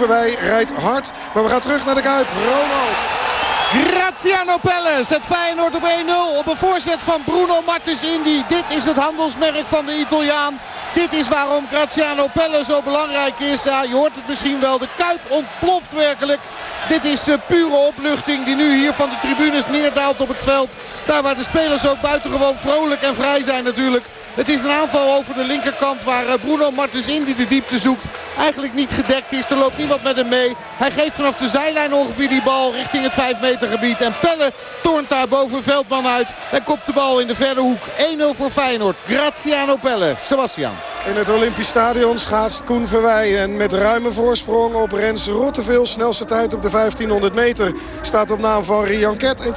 Verwij rijdt hard. Maar we gaan terug naar de Kuip. Ronald. Graziano Pelle zet Feyenoord op 1-0 op een voorzet van Bruno Martens Indy. Dit is het handelsmerk van de Italiaan. Dit is waarom Graziano Pelle zo belangrijk is. Ja, je hoort het misschien wel. De Kuip ontploft werkelijk. Dit is uh, pure opluchting die nu hier van de tribunes neerdaalt op het veld. Daar waar de spelers ook buitengewoon vrolijk en vrij zijn natuurlijk. Het is een aanval over de linkerkant waar eh, Bruno Martens Indy de diepte zoekt. Eigenlijk niet gedekt is. Er loopt niemand met hem mee. Hij geeft vanaf de zijlijn ongeveer die bal richting het 5 meter gebied. En Pelle toont daar boven Veldman uit. En kopt de bal in de verre hoek. 1-0 voor Feyenoord. Graziano Pelle. Sebastian. In het Olympisch Stadion schaatst Koen Verwij. En met ruime voorsprong op Rens Rotteveel. Snelste tijd op de 1500 meter. Staat op naam van Rian Ket in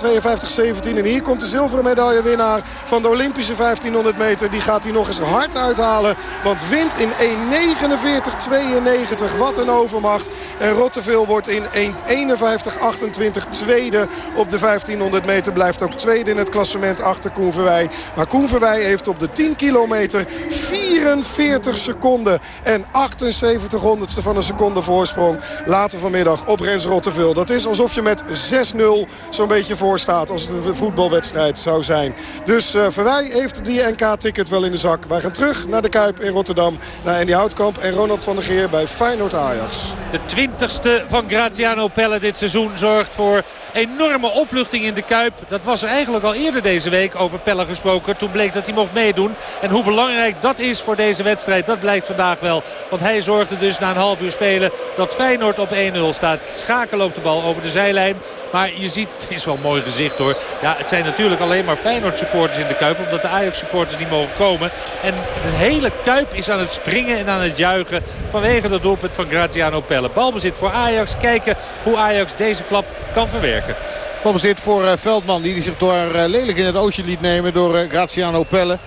52-17. En hier komt de zilveren medaillewinnaar van de Olympische 1500 meter. Die gaat hij nog eens hard uithalen. Want wint in 1.49-92. Wat een overmacht. En Rotteveel wordt in 1.51-28 tweede op de 1500 meter. Blijft ook tweede in het klassement achter Koen Verwij. Maar Koen Verwij heeft op de 10 kilometer 44 seconden en 78 honderdste van een seconde voorsprong. Later vanmiddag op Rens Rotteveel. Dat is alsof je met 6-0 zo'n beetje voor staat als het een voetbalwedstrijd zou zijn. Dus uh, Verwij heeft die NK-ticket wel in de zak. Wij gaan terug naar de Kuip in Rotterdam. Naar Andy Houtkamp en Ronald van der Geer bij Feyenoord Ajax. De twintigste van Graziano Pelle dit seizoen zorgt voor enorme opluchting in de Kuip. Dat was er eigenlijk al eerder deze week over Pelle gesproken. Toen bleek dat hij mocht meedoen. En hoe belangrijk dat is voor deze wedstrijd, dat blijkt vandaag wel. Want hij zorgde dus na een half uur spelen dat Feyenoord op 1-0 staat. Schaken loopt de bal over de zijlijn. Maar je ziet, het is wel een mooi gezicht hoor. Ja, het zijn natuurlijk alleen maar Feyenoord supporters in de Kuip. Omdat de Ajax supporters niet mogen komen. En de hele Kuip is aan het springen en aan het juichen. Vanwege dat doelpunt van Graziano Pelle. Balbezit voor Ajax. Kijken hoe Ajax deze klap kan verwerken. Balbezit voor eh, Veldman die zich door eh, lelijk in het ootje liet nemen door eh, Graziano Pelle.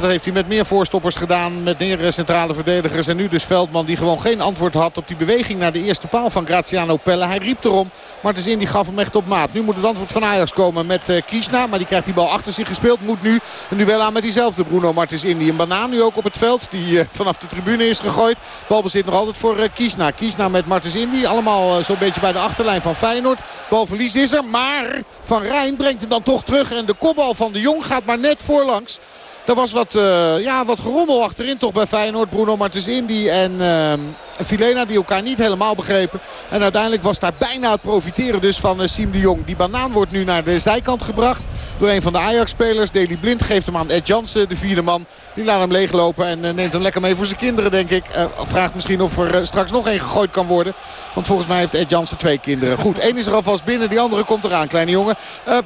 Dat heeft hij met meer voorstoppers gedaan. Met meer centrale verdedigers. En nu dus Veldman die gewoon geen antwoord had op die beweging naar de eerste paal van Graziano Pelle. Hij riep erom. Maar die gaf hem echt op maat. Nu moet het antwoord van Ajax komen met uh, Kiesna. Maar die krijgt die bal achter zich gespeeld. Moet nu een duel aan met diezelfde Bruno Martens Indy. Een banaan nu ook op het veld. Die uh, vanaf de tribune is gegooid. Bal bezit nog altijd voor Kiesna. Kiesna met Martens Indy. Allemaal zo'n beetje bij de achterlijn van Feyenoord. Balverlies is er. Maar Van Rijn brengt hem dan toch terug. En de kopbal van de Jong gaat maar net voorlangs. Er was wat, uh, ja, wat gerommel achterin toch bij Feyenoord. Bruno Martens Indy en uh, Filena die elkaar niet helemaal begrepen. En uiteindelijk was daar bijna het profiteren dus van uh, Siem de Jong. Die banaan wordt nu naar de zijkant gebracht door een van de Ajax-spelers. Deli Blind geeft hem aan Ed Jansen, de vierde man. Die laat hem leeglopen en neemt hem lekker mee voor zijn kinderen, denk ik. vraagt misschien of er straks nog één gegooid kan worden. Want volgens mij heeft Ed Jansen twee kinderen. Goed, één is er alvast binnen, die andere komt eraan, kleine jongen.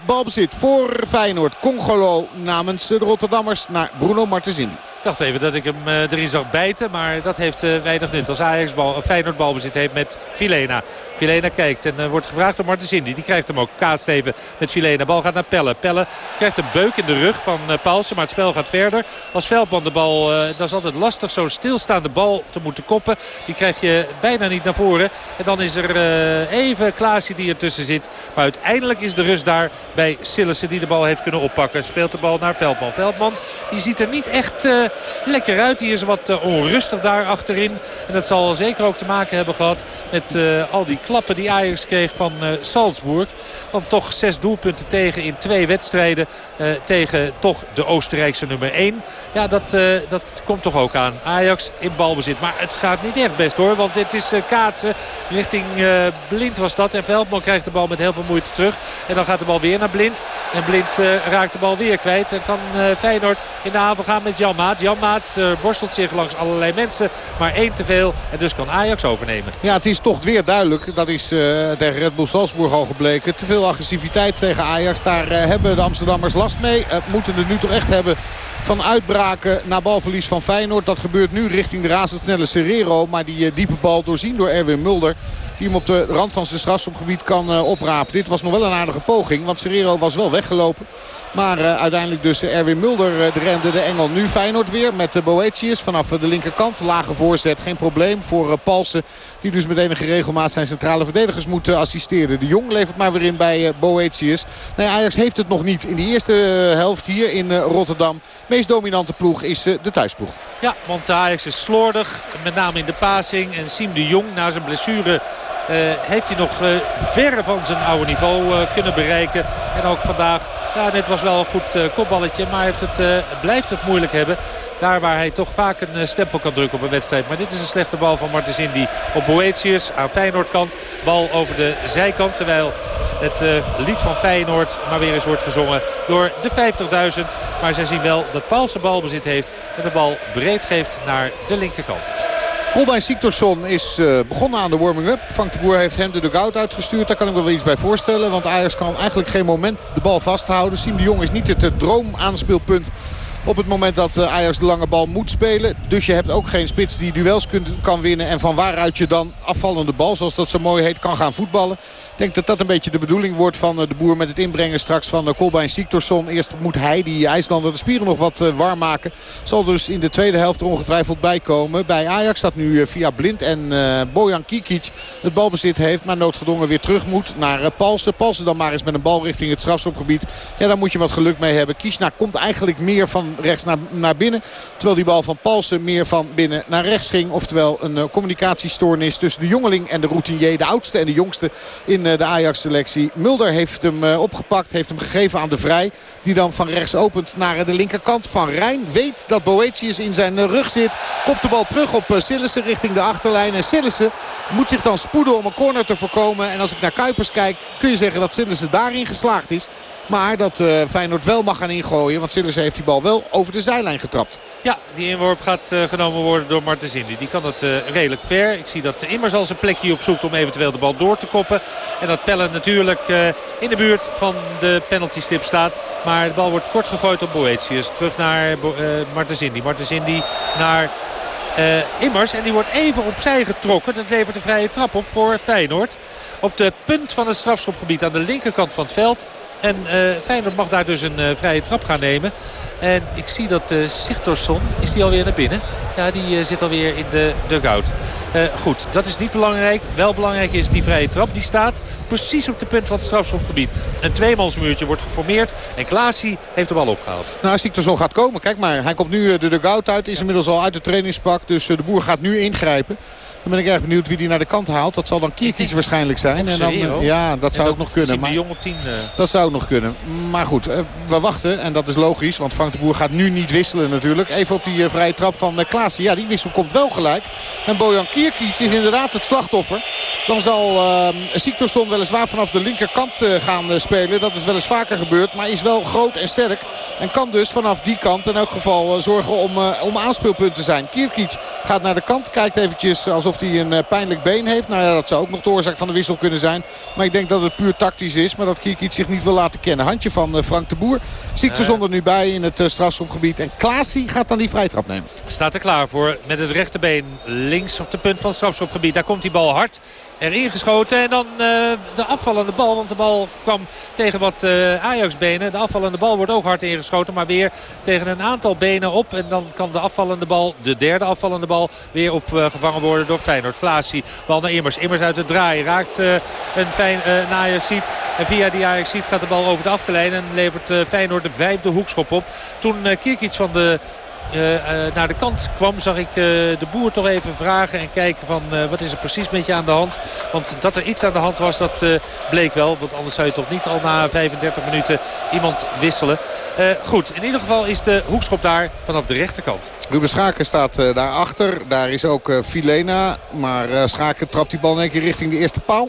balbezit voor Feyenoord. Congolo namens de Rotterdammers naar Bruno Martensini. Ik dacht even dat ik hem uh, erin zag bijten. Maar dat heeft uh, weinig nut. Als Ajax bal, uh, Feyenoord balbezit heeft met Filena. Filena kijkt en wordt gevraagd door Martens Indy. Die krijgt hem ook. Kaatst even met Filena. Bal gaat naar Pelle. Pelle krijgt een beuk in de rug van Paulsen. Maar het spel gaat verder. Als Veldman de bal, dat is altijd lastig. Zo'n stilstaande bal te moeten koppen. Die krijg je bijna niet naar voren. En dan is er even Klaasje die ertussen zit. Maar uiteindelijk is de rust daar bij Sillissen die de bal heeft kunnen oppakken. Speelt de bal naar Veldman. Veldman die ziet er niet echt lekker uit. Die is wat uh, onrustig daar achterin. En dat zal zeker ook te maken hebben gehad met uh, al die klappen die Ajax kreeg van uh, Salzburg. Want toch zes doelpunten tegen in twee wedstrijden tegen toch de Oostenrijkse nummer 1. Ja, dat, dat komt toch ook aan. Ajax in balbezit. Maar het gaat niet echt best hoor. Want het is kaatsen richting Blind was dat. En Veldman krijgt de bal met heel veel moeite terug. En dan gaat de bal weer naar Blind. En Blind raakt de bal weer kwijt. En kan Feyenoord in de avond gaan met Jan Jan Maat borstelt zich langs allerlei mensen. Maar één te veel. En dus kan Ajax overnemen. Ja, het is toch weer duidelijk. Dat is uh, tegen Red Bull Salzburg al gebleken. Te veel agressiviteit tegen Ajax. Daar uh, hebben de Amsterdammers last mee. moeten het nu toch echt hebben van uitbraken naar balverlies van Feyenoord. Dat gebeurt nu richting de razendsnelle Serrero. Maar die diepe bal doorzien door Erwin Mulder die hem op de rand van zijn strafschopgebied kan uh, oprapen. Dit was nog wel een aardige poging, want Serrero was wel weggelopen. Maar uh, uiteindelijk dus Erwin Mulder de rende de Engel. Nu Feyenoord weer met Boetius vanaf de linkerkant. Lage voorzet, geen probleem voor Palsen. Die dus met enige regelmaat zijn centrale verdedigers moet assisteren. De Jong levert maar weer in bij Boetius. Nee, Ajax heeft het nog niet in de eerste helft hier in Rotterdam. Meest dominante ploeg is de thuisploeg. Ja, want Ajax is slordig. Met name in de passing. En Siem de Jong na zijn blessure uh, heeft hij nog uh, ver van zijn oude niveau kunnen bereiken. En ook vandaag, ja, dit was wel een goed kopballetje. Maar heeft het, blijft het moeilijk hebben. Daar waar hij toch vaak een stempel kan drukken op een wedstrijd. Maar dit is een slechte bal van Martens Indy op Boetius aan Feyenoordkant. Bal over de zijkant. Terwijl het lied van Feyenoord maar weer eens wordt gezongen door de 50.000. Maar zij zien wel dat Paulsen balbezit heeft. En de bal breed geeft naar de linkerkant. Kolbein Siktorsson is uh, begonnen aan de warming-up. Frank de Boer heeft hem de dugout uitgestuurd. Daar kan ik me wel iets bij voorstellen. Want Ajax kan eigenlijk geen moment de bal vasthouden. Siem de Jong is niet het droomaanspeelpunt op het moment dat eh, Ajax de lange bal moet spelen. Dus je hebt ook geen spits die duels kunt, kan winnen. En van waaruit je dan afvallende bal, zoals dat zo mooi heet, kan gaan voetballen. Denk dat dat een beetje de bedoeling wordt van eh, de boer met het inbrengen straks van eh, Kolbein Siktorsson. Eerst moet hij, die IJslander, de spieren nog wat warm maken. Zal dus in de tweede helft er ongetwijfeld bij komen. Bij Ajax dat nu via Blind en Bojan Kikic het balbezit heeft. Maar noodgedwongen weer terug moet naar Palsen. Palsen dan maar eens met een bal richting het strafschopgebied. Ja, daar moet je wat geluk mee hebben. Kiesna komt eigenlijk meer van rechts naar, naar binnen. Terwijl die bal van Palsen meer van binnen naar rechts ging. Oftewel een communicatiestoornis tussen de jongeling en de routinier. De oudste en de jongste in de Ajax-selectie. Mulder heeft hem uh, opgepakt. Heeft hem gegeven aan de Vrij. Die dan van rechts opent naar de linkerkant. Van Rijn weet dat Boetius in zijn rug zit. Kopt de bal terug op Sillissen richting de achterlijn. En Sillissen moet zich dan spoeden om een corner te voorkomen. En als ik naar Kuipers kijk kun je zeggen dat Sillissen daarin geslaagd is. Maar dat uh, Feyenoord wel mag gaan ingooien. Want Sillissen heeft die bal wel over de zijlijn getrapt. Ja, die inworp gaat uh, genomen worden door Martens. Die kan het uh, redelijk ver. Ik zie dat Immers al zijn plekje opzoekt om eventueel de bal door te koppen. En dat Pelle natuurlijk in de buurt van de penaltystip staat. Maar de bal wordt kort gegooid op Boetius. Terug naar Bo Martens Indy. Martens naar... Immers. En die wordt even opzij getrokken. Dat levert een vrije trap op voor Feyenoord. Op de punt van het strafschopgebied aan de linkerkant van het veld en uh, Feyenoord mag daar dus een uh, vrije trap gaan nemen. En ik zie dat uh, Sigtorsson, is die alweer naar binnen? Ja, die uh, zit alweer in de dugout. Uh, goed, dat is niet belangrijk. Wel belangrijk is die vrije trap. Die staat precies op de punt van het strafschopgebied. Een tweemansmuurtje wordt geformeerd. En Klaasie heeft de bal opgehaald. Nou, Sigtorsson gaat komen. Kijk maar, hij komt nu de dugout uit. Is inmiddels al uit de trainingspak. Dus de boer gaat nu ingrijpen. Dan ben ik erg benieuwd wie die naar de kant haalt. Dat zal dan Kierkies waarschijnlijk zijn. En dan, ja, dat zou ook nog kunnen. Maar, jong op 10, uh... Dat zou ook nog kunnen. Maar goed, uh, we wachten. En dat is logisch. Want Frank de Boer gaat nu niet wisselen natuurlijk. Even op die uh, vrije trap van uh, Klaassen. Ja, die wissel komt wel gelijk. En Bojan Kierkies is inderdaad het slachtoffer. Dan zal uh, Siktorsson weliswaar vanaf de linkerkant gaan spelen. Dat is wel eens vaker gebeurd. Maar is wel groot en sterk. En kan dus vanaf die kant in elk geval zorgen om, om aanspeelpunt te zijn. Kierkies gaat naar de kant. Kijkt eventjes alsof alsof hij een eh, pijnlijk been heeft. Nou ja, dat zou ook nog de oorzaak van de wissel kunnen zijn. Maar ik denk dat het puur tactisch is. Maar dat Kierkiet zich niet wil laten kennen. Handje van eh, Frank de Boer. Ziekte zonder nu bij in het eh, strafschopgebied. En Klaasie gaat dan die vrijtrap nemen. Staat er klaar voor met het rechterbeen links op de punt van het strafschopgebied. Daar komt die bal hard erin geschoten. En dan uh, de afvallende bal. Want de bal kwam tegen wat uh, Ajax-benen. De afvallende bal wordt ook hard ingeschoten. Maar weer tegen een aantal benen op. En dan kan de afvallende bal, de derde afvallende bal, weer opgevangen worden door Feyenoord. Vlaasie, bal naar Immers. Immers uit het draaien. Raakt een fijn, uh, Ajax ziet. En via die Ajax ziet gaat de bal over de achterlijn. En levert Feyenoord de vijfde hoekschop op. Toen Kierkic van de uh, uh, naar de kant kwam, zag ik uh, de boer toch even vragen en kijken van wat is er precies met je aan de hand. Want dat er iets aan de hand was, dat bleek wel. Want anders zou je toch niet al na 35 minuten iemand wisselen. goed, in ieder geval is de hoekschop daar vanaf de rechterkant. Ruben Schaken staat daarachter. Daar is ook Filena. Maar Schaken trapt die bal in één keer richting de eerste paal.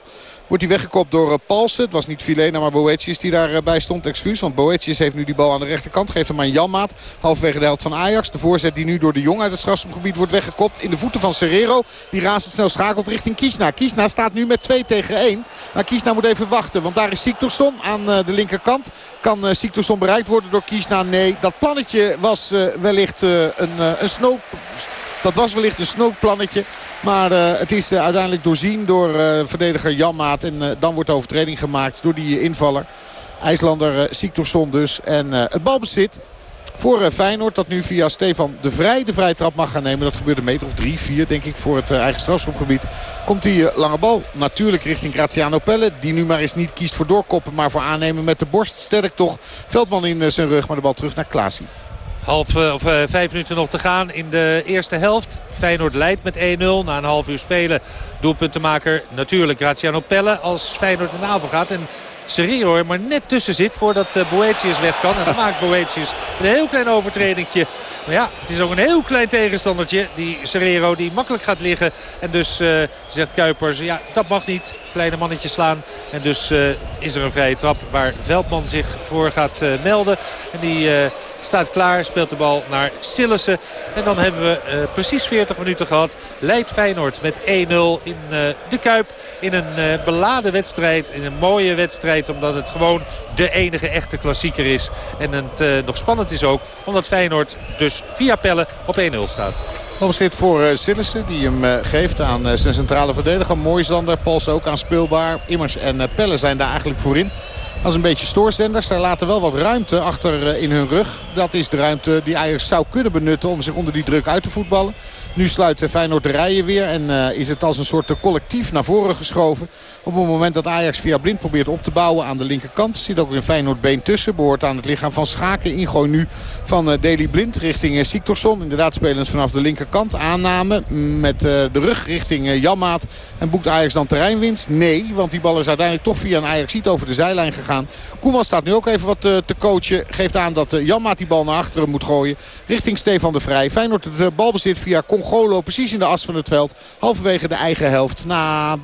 Wordt hij weggekopt door uh, Palsen. Het was niet Filena, maar Boetius die daarbij stond. Excuus, want Boetius heeft nu die bal aan de rechterkant. Geeft hem aan Janmaat. Halverwege de helft van Ajax. De voorzet die nu door de Jong uit het strafschopgebied wordt weggekopt. In de voeten van Serrero. Die razendsnel schakelt richting Kiesna. Kiesna staat nu met 2 tegen 1. Maar Kiesna moet even wachten. Want daar is Siktorsson aan uh, de linkerkant. Kan Siktorsson bereikt worden door Kiesna? Nee, dat plannetje was wellicht een, een snoop... Dat was wellicht een snoopplannetje. Maar uh, het is uh, uiteindelijk doorzien door uh, verdediger Janmaat. En dan wordt overtreding gemaakt door die invaller. IJslander Siktorsson dus. En het balbezit voor Feyenoord dat nu via Stefan de Vrij de vrije trap mag gaan nemen. Dat gebeurt een meter of drie, vier denk ik voor het eigen strafschopgebied. Komt die lange bal natuurlijk richting Graziano Pelle. Die nu maar eens niet kiest voor doorkoppen maar voor aannemen met de borst. Sterk toch. Veldman in zijn rug maar de bal terug naar Klaasie. Half, of, uh, vijf minuten nog te gaan in de eerste helft. Feyenoord leidt met 1-0 na een half uur spelen. Doelpuntenmaker natuurlijk Graziano Pelle als Feyenoord in de avond gaat. En Serrero er maar net tussen zit voordat uh, Boetius weg kan. En dan maakt Boetius een heel klein overtredingje. Maar ja, het is ook een heel klein tegenstandertje. Die Serrero die makkelijk gaat liggen. En dus zegt Kuipers, ja dat mag niet. Kleine mannetje slaan. En dus is er een vrije trap waar Veldman zich voor gaat melden. En die staat klaar. Speelt de bal naar Sillessen. En dan hebben we uh, precies 40 minuten gehad. Leidt Feyenoord met 1-0 in uh, de Kuip. In een uh, beladen wedstrijd. In een mooie wedstrijd. Omdat het gewoon de enige echte klassieker is. En het nog spannend is ook. Omdat Feyenoord dus via Pelle op 1-0 staat. zit voor Sillissen die hem geeft aan zijn centrale verdediger. Mooi Zander, Pals ook aanspeelbaar. Immers en Pelle zijn daar eigenlijk voorin. Als een beetje stoorzenders. Zij laten wel wat ruimte achter in hun rug. Dat is de ruimte die Ajax zou kunnen benutten om zich onder die druk uit te voetballen. Nu sluit Feyenoord de rijen weer en uh, is het als een soort collectief naar voren geschoven. Op het moment dat Ajax via Blind probeert op te bouwen aan de linkerkant. Zit ook een Feyenoord been tussen. Behoort aan het lichaam van Schaken. Ingooi nu van uh, Deli Blind richting uh, Siktorsson. Inderdaad spelend vanaf de linkerkant. Aanname met de rug richting Janmaat. En boekt Ajax dan terreinwinst? Nee, want die bal is uiteindelijk toch via een Ajax over de zijlijn gegaan. Koeman staat nu ook even wat te coachen. Geeft aan dat Janmaat die bal naar achteren moet gooien. Richting Stefan de Vrij. Feyenoord het balbezit via Congolo precies in de as van het veld. Halverwege de eigen helft. Na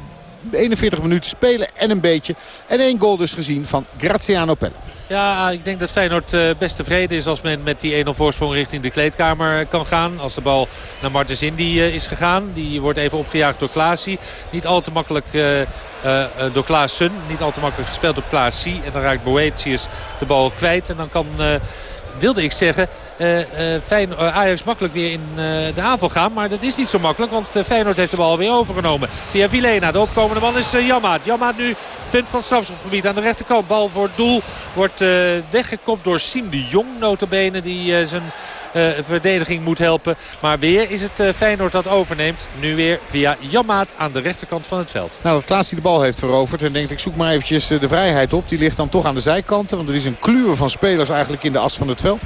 41 minuten spelen en een beetje. En één goal dus gezien van Graziano Pelle. Ja, ik denk dat Feyenoord uh, best tevreden is als men met die 1-0 voorsprong richting de kleedkamer kan gaan. Als de bal naar Martens Indy uh, is gegaan. Die wordt even opgejaagd door Klaasie. Niet al te makkelijk uh, door Klaassen. Niet al te makkelijk gespeeld door Klaasie. En dan raakt Boetius de bal kwijt. En dan kan wilde ik zeggen, uh, uh, Ajax makkelijk weer in de aanval gaan. Maar dat is niet zo makkelijk, want Feyenoord heeft de bal weer overgenomen. Via Vilena, de opkomende man is Jammaat. Jammaat nu punt van strafschopgebied aan de rechterkant. Bal voor het doel wordt weggekopt door Siem de Jong, notabene, die zijn... verdediging moet helpen. Maar weer is het Feyenoord dat overneemt. Nu weer via Jammaat aan de rechterkant van het veld. Nou, dat Klaas die de bal heeft veroverd. En denkt ik zoek maar eventjes de vrijheid op. Die ligt dan toch aan de zijkanten. Want er is een kluwe van spelers eigenlijk in de as van het veld.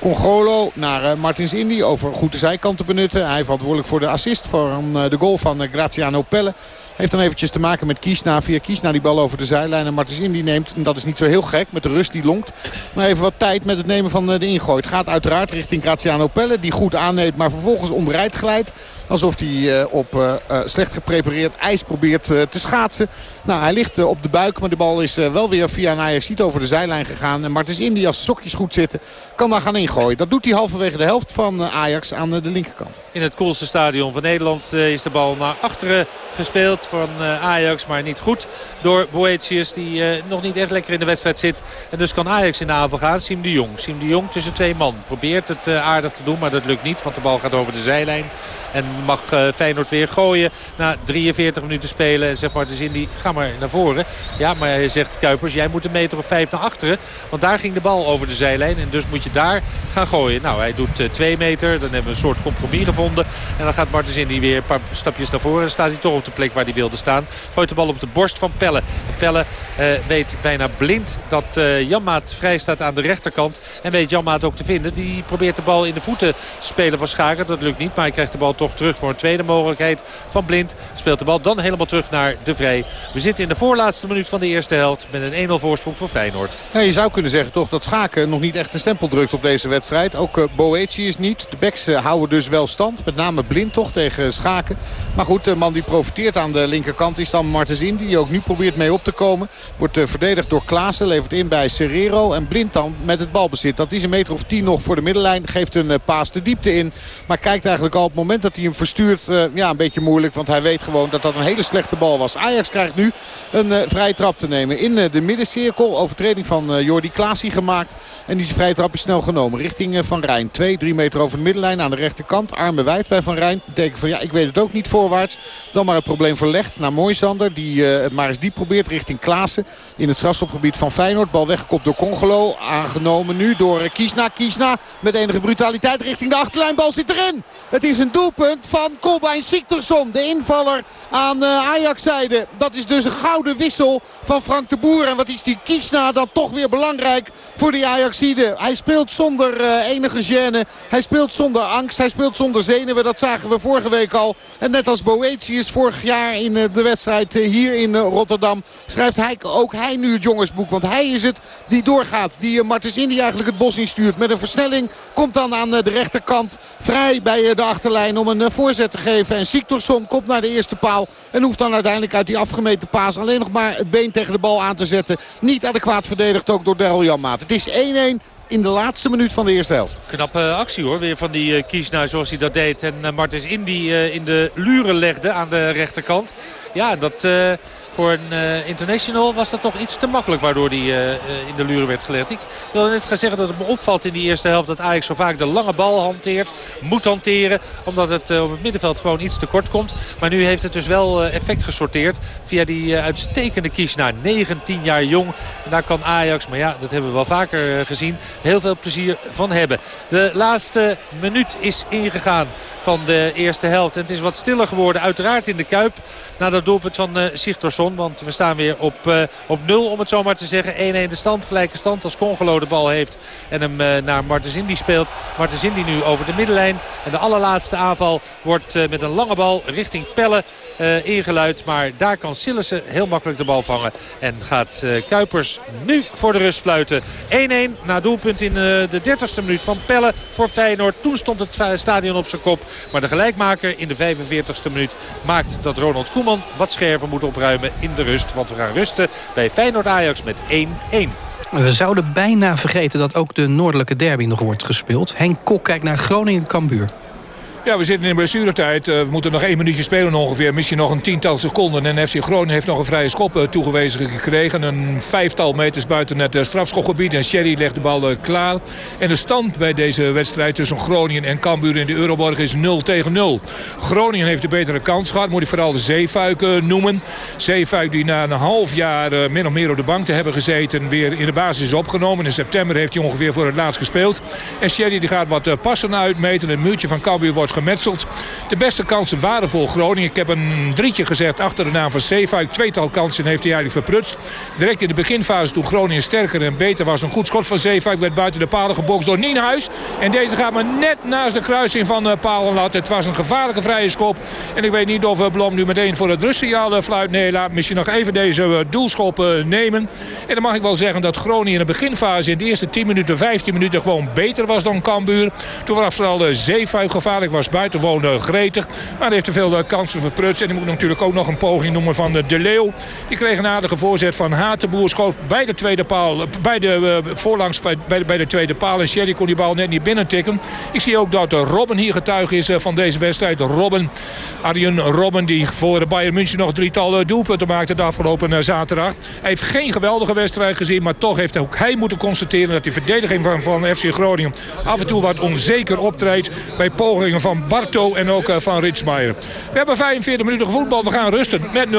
Congolo naar uh, Martins Indy over goed de zijkant te benutten. Hij verantwoordelijk voor de assist van uh, de goal van uh, Graziano Pelle. Heeft dan eventjes te maken met Kiesna. Via Kiesna die bal over de zijlijn. En Martins Indy neemt, en dat is niet zo heel gek, met de rust die lonkt. Maar even wat tijd met het nemen van de ingooi. Het gaat uiteraard richting Graziano Pelle. Die goed aanneemt, maar vervolgens onbereid glijdt. Alsof hij op slecht geprepareerd ijs probeert te schaatsen. Nou, hij ligt op de buik, maar de bal is wel weer via een Ajaxiet over de zijlijn gegaan. En Martins Indy, als sokjes goed zitten, kan daar gaan ingooien. Dat doet hij halverwege de helft van Ajax aan de linkerkant. In het coolste stadion van Nederland is de bal naar achteren gespeeld van Ajax. Maar niet goed door Boetius die nog niet echt lekker in de wedstrijd zit. En dus kan Ajax in de aanval gaan. Siem de Jong. Siem de Jong tussen twee man. Probeert het aardig te doen, maar dat lukt niet. Want de bal gaat over de zijlijn. En mag Feyenoord weer gooien na 43 minuten spelen. En zegt Martens Indy, ga maar naar voren. Ja, maar hij zegt Kuipers, jij moet een meter of vijf naar achteren. Want daar ging de bal over de zijlijn. En dus moet je daar gaan gooien. Nou, hij doet uh, twee meter. Dan hebben we een soort compromis gevonden. En dan gaat Martens Indy weer een paar stapjes naar voren. En staat hij toch op de plek waar hij wilde staan. Gooit de bal op de borst van Pelle. Pelle uh, weet bijna blind dat uh, Janmaat vrij staat aan de rechterkant. En weet Janmaat ook te vinden. Die probeert de bal in de voeten te spelen van Schaken. Dat lukt niet, maar hij krijgt de bal toch terug voor een tweede mogelijkheid van Blind. Speelt de bal dan helemaal terug naar De Vrij. We zitten in de voorlaatste minuut van de eerste helft met een 1-0 voorsprong voor Feyenoord. Ja, je zou kunnen zeggen toch dat Schaken nog niet echt een stempel drukt op deze wedstrijd. Ook uh, Boetius niet. De backs uh, houden dus wel stand. Met name Blind toch tegen Schaken. Maar goed, de man die profiteert aan de linkerkant is dan Martens. Die ook nu probeert mee op te komen. Wordt uh, verdedigd door Klaassen. Levert in bij Serrero. En Blind dan met het balbezit. Dat is een meter of tien nog voor de middenlijn. Geeft een paas de diepte in. Maar kijkt eigenlijk al op het moment dat hij hem verstuurt. ja, een beetje moeilijk. Want hij weet gewoon dat dat een hele slechte bal was. Ajax krijgt nu een uh, vrije trap te nemen. In uh, de middencirkel. Overtreding van Jordi Klaasie gemaakt. En die vrije trap is snel genomen. Richting Van Rijn. 2, 3 meter over de middenlijn aan de rechterkant. Armen wijd bij Van Rijn. Betekent van ja, ik weet het ook niet voorwaarts. Dan maar het probleem verlegd naar Moisander. Die het maar eens diep probeert richting Klaassen. In het strafschopgebied van Feyenoord. Bal weggekopt door Congolo. Aangenomen nu door Kiesna. Kiesna met enige brutaliteit richting de achterlijn. Bal zit erin. Het is een doelpunt. Van Kolbein Siktersson. De invaller aan uh, Ajax-zijde. Dat is dus een gouden wissel van Frank de Boer. En wat is die Kiesna dan toch weer belangrijk voor de Ajaxide. Hij speelt zonder uh, enige gêne. Hij speelt zonder angst. Hij speelt zonder zenuwen. Dat zagen we vorige week al. En net als Boetius vorig jaar in uh, de wedstrijd hier in Rotterdam... schrijft hij, ook hij nu het jongensboek. Want hij is het die doorgaat. Die Martens Indy eigenlijk het bos instuurt. Met een versnelling komt dan aan de rechterkant vrij bij de achterlijn om een voorzet te geven. En Siktorsson komt naar de eerste paal. En hoeft dan uiteindelijk uit die afgemeten paas alleen nog maar het been tegen de bal aan te zetten. Niet adequaat verdedigd ook door Daryl Janmaat. Het is 1-1 in de laatste minuut van de eerste helft. Knappe actie hoor, weer van die uh, Kiesna zoals hij dat deed. En uh, Martens Indy uh, in de luren legde aan de rechterkant. Ja, dat... Voor een uh, international was dat toch iets te makkelijk waardoor hij uh, in de luren werd gelegd. Ik wil net gaan zeggen dat het me opvalt in die eerste helft dat Ajax zo vaak de lange bal hanteert. Moet hanteren omdat het op het middenveld gewoon iets te kort komt. Maar nu heeft het dus wel effect gesorteerd via die uitstekende Kiesna. 19 jaar jong. En daar kan Ajax, maar ja dat hebben we wel vaker gezien, heel veel plezier van hebben. De laatste minuut is ingegaan van de eerste helft. En het is wat stiller geworden uiteraard in de Kuip. Na dat doelpunt van uh, Sigtorsson. Want we staan weer op, uh, op nul om het zo maar te zeggen. 1-1 de stand. Gelijke stand als Congolo de bal heeft. En hem uh, naar Martens Indy speelt. Martens Indy nu over de middenlijn. En de allerlaatste aanval wordt met een lange bal richting Pelle ingeluid. Maar daar kan Sillissen heel makkelijk de bal vangen. En gaat Kuipers nu voor de rust fluiten. 1-1 na doelpunt in de 30ste minuut van Pelle voor Feyenoord. Toen stond het stadion op zijn kop. Maar de gelijkmaker in de 45ste minuut maakt dat Ronald Koeman wat scherver moet opruimen in de rust. Want we gaan rusten bij Feyenoord-Ajax met 1-1. We zouden bijna vergeten dat ook de Noordelijke derby nog wordt gespeeld. Henk Kok kijkt naar Groningen-Cambuur. Ja, we zitten in blessuretijd. Uh, we moeten nog één minuutje spelen ongeveer. Misschien nog een tiental seconden. En FC Groningen heeft nog een vrije schop uh, toegewezen gekregen. Een vijftal meters buiten het uh, strafschopgebied. En Sherry legt de bal klaar. En de stand bij deze wedstrijd tussen Groningen en Cambuur in de Euroborg is 0 tegen 0. Groningen heeft de betere kans gehad. Moet ik vooral de Zeefuik noemen. Zeefuik die na een half jaar min of meer op de bank te hebben gezeten... weer in de basis is opgenomen. In september heeft hij ongeveer voor het laatst gespeeld. En Sherry die gaat wat passen uitmeten. Het muurtje van Cambuur wordt gemetseld. De beste kansen waren voor Groningen. Ik heb een drietje gezet achter de naam van Zeefuik. Tweetal kansen heeft hij eigenlijk verprutst. Direct in de beginfase toen Groningen sterker en beter was. Een goed schot van Zeefuik werd buiten de palen gebokst door Nienhuis. En deze gaat maar net naast de kruising van uh, Palenlat. Het was een gevaarlijke vrije schop. En ik weet niet of uh, Blom nu meteen voor het rustsignaal fluit. Nee, laat misschien nog even deze doelschop nemen. En dan mag ik wel zeggen dat Groningen in de beginfase in de eerste 10 minuten, 15 minuten gewoon beter was dan Cambuur. Toen was vooral Zeefuik gevaarlijk was buitengewoon uh, gretig. Maar hij heeft te veel uh, kansen verprutst. En ik moet natuurlijk ook nog een poging noemen van uh, De Leeuw. Die kreeg een aardige voorzet van Hatenboer. Schoof bij de tweede paal. Bij de, voorlangs bij, de tweede paal. En Sherry kon die bal net niet binnen tikken. Ik zie ook dat Robben hier getuige is van deze wedstrijd. Robben, Arjen Robben die voor Bayern München nog drietal doelpunten maakte de afgelopen zaterdag. Hij heeft geen geweldige wedstrijd gezien. Maar toch heeft ook hij moeten constateren dat die verdediging van, van FC Groningen af en toe wat onzeker optreedt. Bij pogingen van Barto en ook eh, van Ritsmaier. We hebben 45 minuten voetbal. We gaan rusten met 0-0.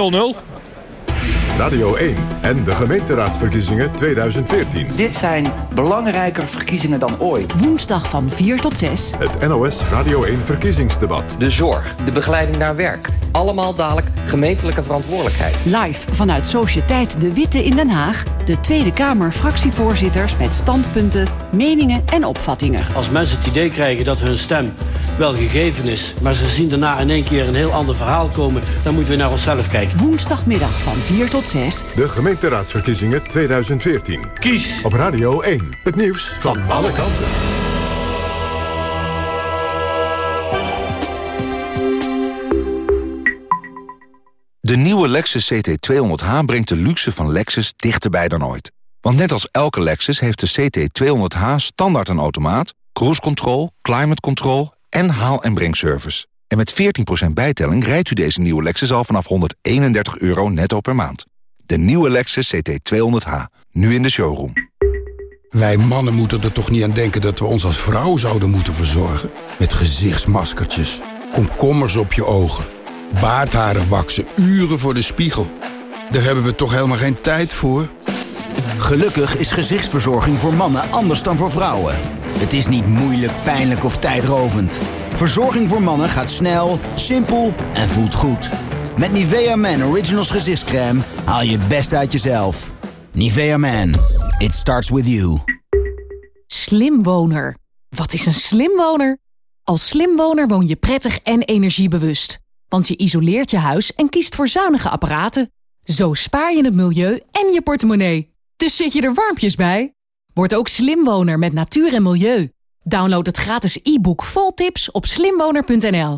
Radio 1 en de gemeenteraadsverkiezingen 2014. Dit zijn belangrijker verkiezingen dan ooit. Woensdag van 4 tot 6. Het NOS Radio 1 verkiezingsdebat. De zorg, de begeleiding naar werk. Allemaal dadelijk gemeentelijke verantwoordelijkheid. Live vanuit Sociëteit De Witte in Den Haag. De Tweede Kamer fractievoorzitters met standpunten, meningen en opvattingen. Als mensen het idee krijgen dat hun stem wel gegeven is... maar ze zien daarna in één keer een heel ander verhaal komen... dan moeten we naar onszelf kijken. Woensdagmiddag van 4 tot 6. De gemeenteraadsverkiezingen 2014. Kies op Radio 1. Het nieuws van alle kanten. De nieuwe Lexus CT200H brengt de luxe van Lexus dichterbij dan ooit. Want net als elke Lexus heeft de CT200H standaard een automaat... cruise control, climate control en haal- en brengservice. En met 14% bijtelling rijdt u deze nieuwe Lexus al vanaf 131 euro netto per maand. De nieuwe Lexus CT200H, nu in de showroom. Wij mannen moeten er toch niet aan denken dat we ons als vrouw zouden moeten verzorgen? Met gezichtsmaskertjes, komkommers op je ogen, baardharen waksen, uren voor de spiegel. Daar hebben we toch helemaal geen tijd voor? Gelukkig is gezichtsverzorging voor mannen anders dan voor vrouwen. Het is niet moeilijk, pijnlijk of tijdrovend. Verzorging voor mannen gaat snel, simpel en voelt goed. Met Nivea Man Originals gezichtscreme haal je het best uit jezelf. Nivea Man, it starts with you. Slimwoner. Wat is een slimwoner? Als slimwoner woon je prettig en energiebewust. Want je isoleert je huis en kiest voor zuinige apparaten. Zo spaar je het milieu en je portemonnee. Dus zit je er warmpjes bij? Word ook slimwoner met natuur en milieu. Download het gratis e-book vol tips op slimwoner.nl.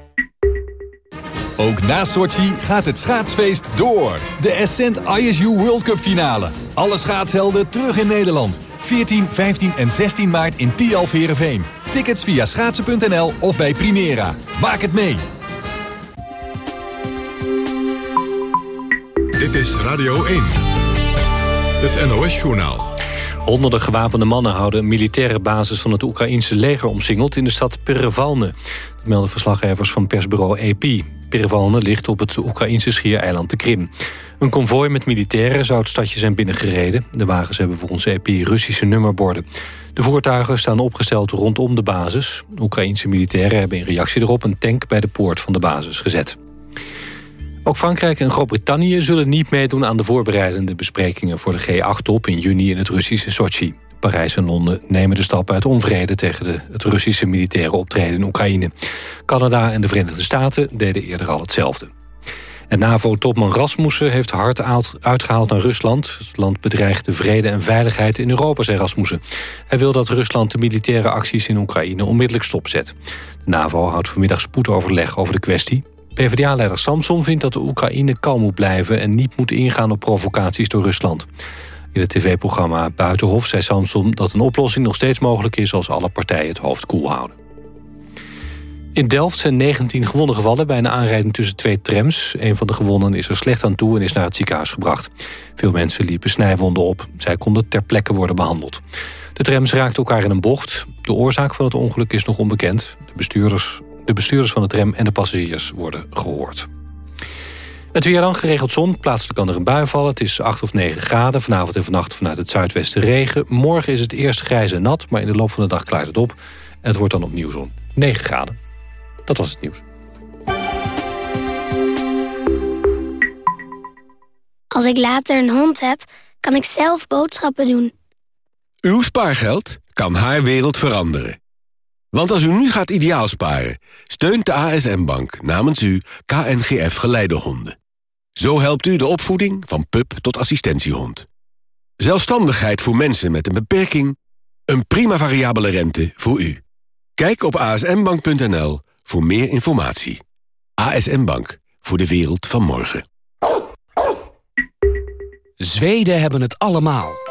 Ook na Sochi gaat het schaatsfeest door. De Ascent ISU World Cup finale. Alle schaatshelden terug in Nederland. 14, 15 en 16 maart in Tialf Heerenveen. Tickets via schaatsen.nl of bij Primera. Maak het mee! Dit is Radio 1. Het NOS-journaal. Honderden gewapende mannen houden een militaire basis van het Oekraïense leger omsingeld in de stad Perevalne. Dat melden verslaggevers van persbureau AP. Perevalne ligt op het Oekraïnse schiereiland de Krim. Een konvooi met militairen zou het stadje zijn binnengereden. De wagens hebben volgens AP Russische nummerborden. De voertuigen staan opgesteld rondom de basis. Oekraïense militairen hebben in reactie erop een tank bij de poort van de basis gezet. Ook Frankrijk en Groot-Brittannië zullen niet meedoen aan de voorbereidende besprekingen voor de G8-top in juni in het Russische Sochi. Parijs en Londen nemen de stap uit onvrede tegen de, het Russische militaire optreden in Oekraïne. Canada en de Verenigde Staten deden eerder al hetzelfde. En NAVO-topman Rasmussen heeft hard uitgehaald naar Rusland. Het land bedreigt de vrede en veiligheid in Europa, zei Rasmussen. Hij wil dat Rusland de militaire acties in Oekraïne onmiddellijk stopzet. De NAVO houdt vanmiddag spoedoverleg over de kwestie. PvdA-leider Samson vindt dat de Oekraïne kalm moet blijven... en niet moet ingaan op provocaties door Rusland. In het tv-programma Buitenhof zei Samson dat een oplossing nog steeds mogelijk is... als alle partijen het hoofd koel houden. In Delft zijn 19 gewonden gevallen bij een aanrijding tussen twee trams. Een van de gewonden is er slecht aan toe en is naar het ziekenhuis gebracht. Veel mensen liepen snijwonden op. Zij konden ter plekke worden behandeld. De trams raakten elkaar in een bocht. De oorzaak van het ongeluk is nog onbekend. De bestuurders, de bestuurders van de tram en de passagiers worden gehoord. Het weer dan geregeld zon. Plaatselijk kan er een bui vallen. Het is 8 of 9 graden. Vanavond en vannacht vanuit het zuidwesten regen. Morgen is het eerst grijs en nat, maar in de loop van de dag klaart het op. En het wordt dan opnieuw zon. 9 graden. Dat was het nieuws. Als ik later een hond heb, kan ik zelf boodschappen doen. Uw spaargeld kan haar wereld veranderen. Want als u nu gaat ideaal sparen, steunt de ASM-bank namens u KNGF Geleidehonden. Zo helpt u de opvoeding van pup tot assistentiehond. Zelfstandigheid voor mensen met een beperking. Een prima variabele rente voor u. Kijk op asmbank.nl voor meer informatie. ASM Bank, voor de wereld van morgen. Zweden hebben het allemaal.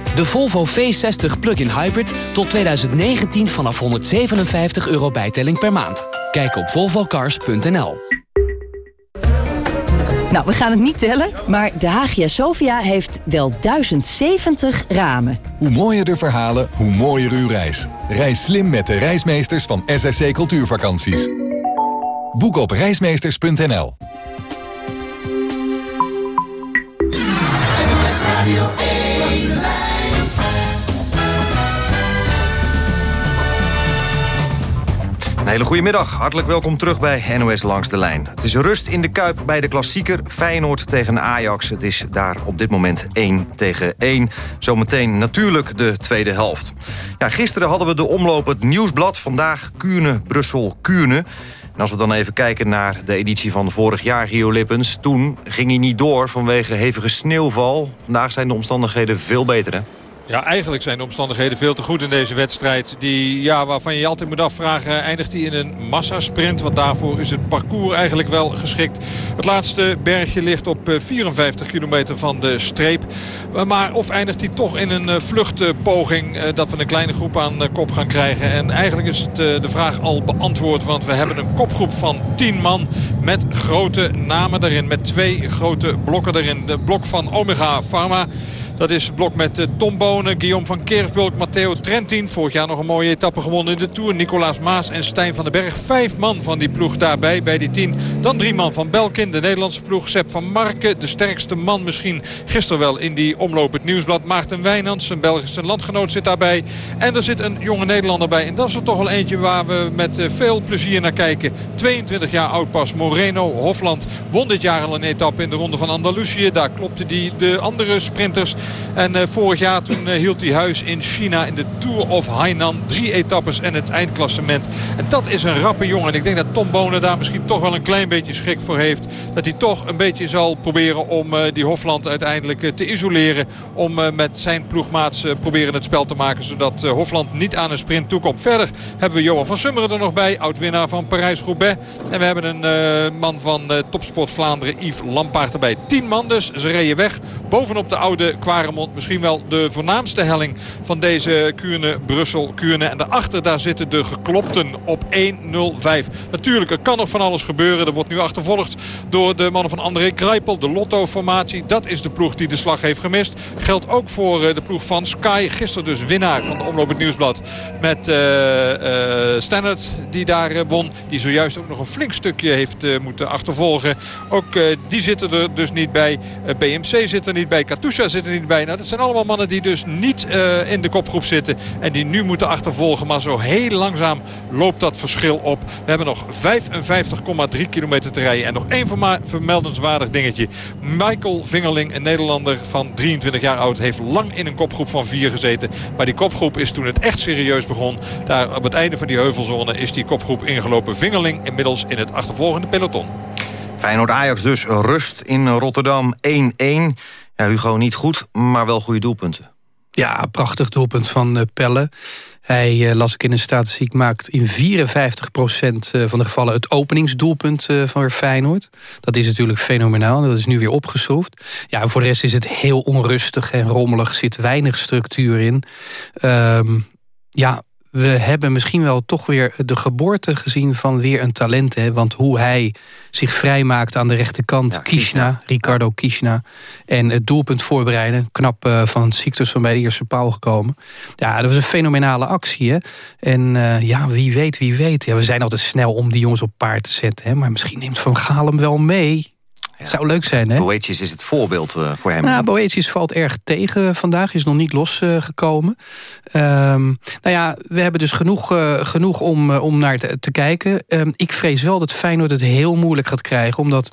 De Volvo V60 Plug-in Hybrid tot 2019 vanaf 157 euro bijtelling per maand. Kijk op volvocars.nl. Nou, we gaan het niet tellen, maar de Hagia Sophia heeft wel 1070 ramen. Hoe mooier de verhalen, hoe mooier uw reis. Reis slim met de reismeesters van SSC Cultuurvakanties. Boek op reismeesters.nl. hele goede middag. Hartelijk welkom terug bij NOS Langs de Lijn. Het is rust in de Kuip bij de klassieker Feyenoord tegen Ajax. Het is daar op dit moment 1 tegen 1. Zometeen natuurlijk de tweede helft. Ja, gisteren hadden we de omloop het Nieuwsblad. Vandaag Kuurne, Brussel, Kuurne. En als we dan even kijken naar de editie van vorig jaar, Gio Lippens... toen ging hij niet door vanwege hevige sneeuwval. Vandaag zijn de omstandigheden veel beter, hè? Ja, eigenlijk zijn de omstandigheden veel te goed in deze wedstrijd. Die, ja, waarvan je je altijd moet afvragen, eindigt hij in een massasprint? Want daarvoor is het parcours eigenlijk wel geschikt. Het laatste bergje ligt op 54 eh, kilometer van de streep. Eh, maar of eindigt hij toch in een eh, vluchtpoging dat we een kleine groep aan kop gaan krijgen? En eigenlijk is het, de vraag al beantwoord. Want we hebben een kopgroep van 10 man met grote namen erin. Met twee grote blokken erin. De blok van Omega Pharma. Dat is het blok met eh, Tom Bonen, Guillaume van Kerfbulk, Matteo Trentin. Vorig jaar nog een mooie etappe gewonnen in de Tour. Nicolaas Maas en Stijn van den Berg. Vijf man van die ploeg daarbij, bij die tien. Dan drie man van Belkin, de Nederlandse ploeg. Sepp van Marken, de sterkste man misschien gisteren wel in die omloop het nieuwsblad. Maarten Wijnands, een Belgische landgenoot zit daarbij. En er zit een jonge Nederlander bij. En dat is er toch wel eentje waar we met eh, veel plezier naar kijken. 22 jaar oud pas, Moreno Hofland. Won dit jaar al een etappe in de ronde van Andalusië. Daar klopte die de andere sprinters. En uh, vorig jaar toen uh, hield hij huis in China in de Tour of Hainan. Drie etappes en het eindklassement. En dat is een rappe jongen. En ik denk dat Tom Bonen daar misschien toch wel een klein beetje schrik voor heeft. Dat hij toch een beetje zal proberen om uh, die Hofland uiteindelijk te isoleren. Om met zijn ploegmaats proberen het spel te maken. Zodat Hofland niet aan een sprint toekomt. Verder hebben we Johan van Summeren er nog bij. Oud-winnaar van Parijs-Roubaix. En we hebben een man van Topsport Vlaanderen, Yves Lampaard erbij. Tien man dus. Ze reden weg bovenop de oude Misschien wel de voornaamste helling van deze Kuurne, Brussel, Kuurne. En daarachter daar zitten de geklopten op 1.05. Natuurlijk, er kan nog van alles gebeuren. Er wordt nu achtervolgd door de mannen van André Krijpel. De Lotto-formatie, dat is de ploeg die de slag heeft gemist. Geldt ook voor eh, de ploeg van Sky. Gisteren dus winnaar van de Omloop het Nieuwsblad. Met uh, Stannard die daar won. Die zojuist ook nog een flink stukje heeft moeten achtervolgen. Ook die zitten er dus niet bij. BMC zit er niet bij. Katusha zit er niet bij. Nou, dat zijn allemaal mannen die dus niet uh, in de kopgroep zitten. En die nu moeten achtervolgen. Maar zo heel langzaam loopt dat verschil op. We hebben nog 55,3 kilometer te rijden. En nog één vermeldenswaardig dingetje. Michael Vingerling, een Nederlander van 23 jaar oud... heeft lang in een kopgroep van 4 gezeten. Maar die kopgroep is toen het echt serieus begon. Daar op het einde van die heuvelzone is die kopgroep ingelopen. Vingerling inmiddels in het achtervolgende peloton. Feyenoord-Ajax dus rust in Rotterdam 1-1. Ja, Hugo niet goed, maar wel goede doelpunten. Ja, prachtig doelpunt van uh, Pelle. Hij, uh, las ik in een statistiek, maakt in 54% uh, van de gevallen het openingsdoelpunt van Feyenoord. Dat is natuurlijk fenomenaal. Dat is nu weer opgeschroefd. Ja, voor de rest is het heel onrustig en rommelig. zit weinig structuur in. Um, ja, we hebben misschien wel toch weer de geboorte gezien van weer een talent. Hè? Want hoe hij zich vrijmaakt aan de rechterkant, ja, Kishna, Ricardo Kishna. En het doelpunt voorbereiden, knap uh, van van bij de eerste paal gekomen. Ja, dat was een fenomenale actie. Hè? En uh, ja, wie weet, wie weet. Ja, we zijn altijd snel om die jongens op paard te zetten. Hè? Maar misschien neemt Van Gaal hem wel mee. Zou leuk zijn, hè? Boetius is het voorbeeld uh, voor hem. Nou, Boetius valt erg tegen vandaag. Is nog niet losgekomen. Uh, um, nou ja, we hebben dus genoeg, uh, genoeg om, uh, om naar te, te kijken. Um, ik vrees wel dat Feyenoord het heel moeilijk gaat krijgen. Omdat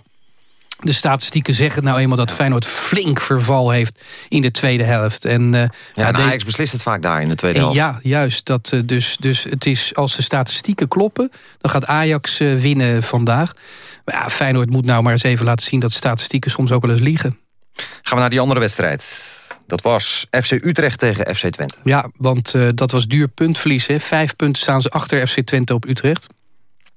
de statistieken zeggen nou eenmaal dat Feyenoord flink verval heeft in de tweede helft. En, uh, ja, en Ajax beslist het vaak daar in de tweede helft. Ja, juist. Dat, uh, dus, dus het is, als de statistieken kloppen, dan gaat Ajax uh, winnen vandaag. Maar ja, Feyenoord moet nou maar eens even laten zien dat statistieken soms ook wel eens liegen. Gaan we naar die andere wedstrijd. Dat was FC Utrecht tegen FC Twente. Ja, want uh, dat was duur puntverlies. Hè. Vijf punten staan ze achter FC Twente op Utrecht.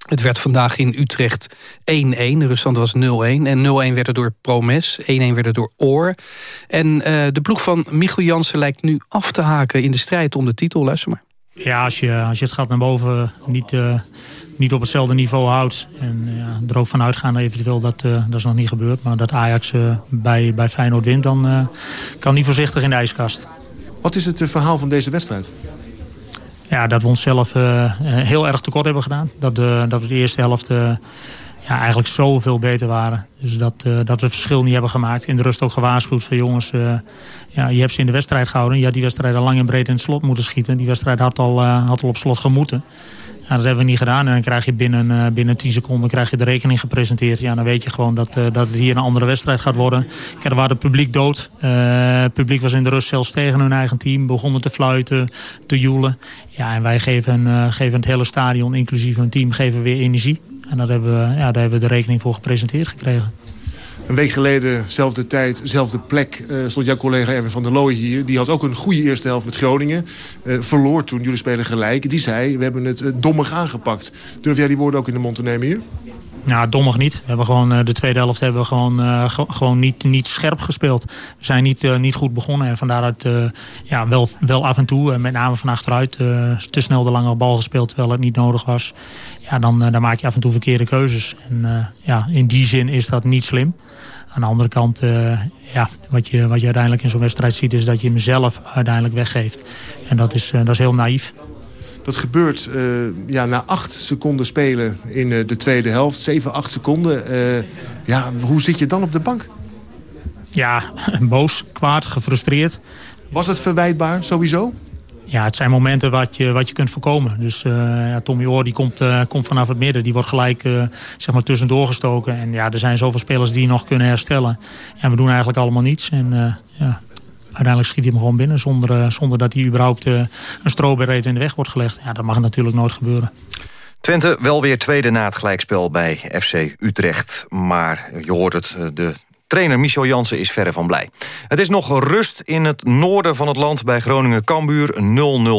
Het werd vandaag in Utrecht 1-1. De ruststand was 0-1. En 0-1 werd er door Promes. 1-1 werd er door Oor. En uh, de ploeg van Michel Jansen lijkt nu af te haken in de strijd om de titel. Luister maar. Ja, als je, als je het gat naar boven niet... Uh niet op hetzelfde niveau houdt. En ja, er ook van uitgaan eventueel, dat, uh, dat is nog niet gebeurd. Maar dat Ajax uh, bij, bij Feyenoord wint, dan uh, kan die voorzichtig in de ijskast. Wat is het verhaal van deze wedstrijd? Ja, dat we onszelf heel erg tekort hebben gedaan. Dat, dat we de eerste helft ja, eigenlijk zoveel beter waren. Dus dat, dat we verschil niet hebben gemaakt. In de rust ook gewaarschuwd van jongens, ja, je hebt ze in de wedstrijd gehouden. Je had die wedstrijd al lang en breed in het slot moeten schieten. Die wedstrijd had al, had al op slot gemoeten. Ja, dat hebben we niet gedaan. En dan krijg je binnen, binnen 10 seconden krijg je de rekening gepresenteerd. Ja, dan weet je gewoon dat, dat het hier een andere wedstrijd gaat worden. Kijk, er waren het publiek dood. het publiek was in de rust zelfs tegen hun eigen team. Begonnen te fluiten, te joelen. Ja, en wij geven, geven het hele stadion, inclusief hun team, geven weer energie. En daar hebben, we, ja, daar hebben we de rekening voor gepresenteerd gekregen. Een week geleden, zelfde tijd, zelfde plek, uh, stond jouw collega Erwin van der Looy hier. Die had ook een goede eerste helft met Groningen. Uh, verloor toen, jullie spelen gelijk. Die zei, we hebben het uh, dommig aangepakt. Durf jij die woorden ook in de mond te nemen hier? Nou, dommig niet. We hebben gewoon, de tweede helft hebben we gewoon, gewoon niet, niet scherp gespeeld. We zijn niet, niet goed begonnen. En vandaar dat ja, wel, wel af en toe, met name van achteruit, te snel de lange bal gespeeld terwijl het niet nodig was ja, dan, eh, dan maak je af en toe verkeerde keuzes. En ja, in die zin is dat niet slim. Aan de andere kant, ja, wat, je, wat je uiteindelijk in zo'n wedstrijd ziet... is dat je hem zelf uiteindelijk weggeeft. En dat is, dat is heel naïef. Dat gebeurt uh, ja, na acht seconden spelen in de tweede helft. Zeven, acht seconden. ja, hoe zit je dan op de bank? Ja, boos, kwaad, gefrustreerd. Was het verwijtbaar sowieso? Ja, het zijn momenten wat je, wat je kunt voorkomen. Dus uh, ja, Tommy Oor die komt, uh, komt vanaf het midden. Die wordt gelijk uh, zeg maar tussendoor gestoken. En ja, er zijn zoveel spelers die nog kunnen herstellen. En we doen eigenlijk allemaal niets. En ja, uiteindelijk schiet hij hem gewoon binnen. Zonder, zonder dat hij überhaupt een strobereed in de weg wordt gelegd. Ja, dat mag natuurlijk nooit gebeuren. Twente wel weer tweede na het gelijkspel bij FC Utrecht. Maar je hoort het, de Trainer Michel Jansen is verre van blij. Het is nog rust in het noorden van het land bij Groningen-Kambuur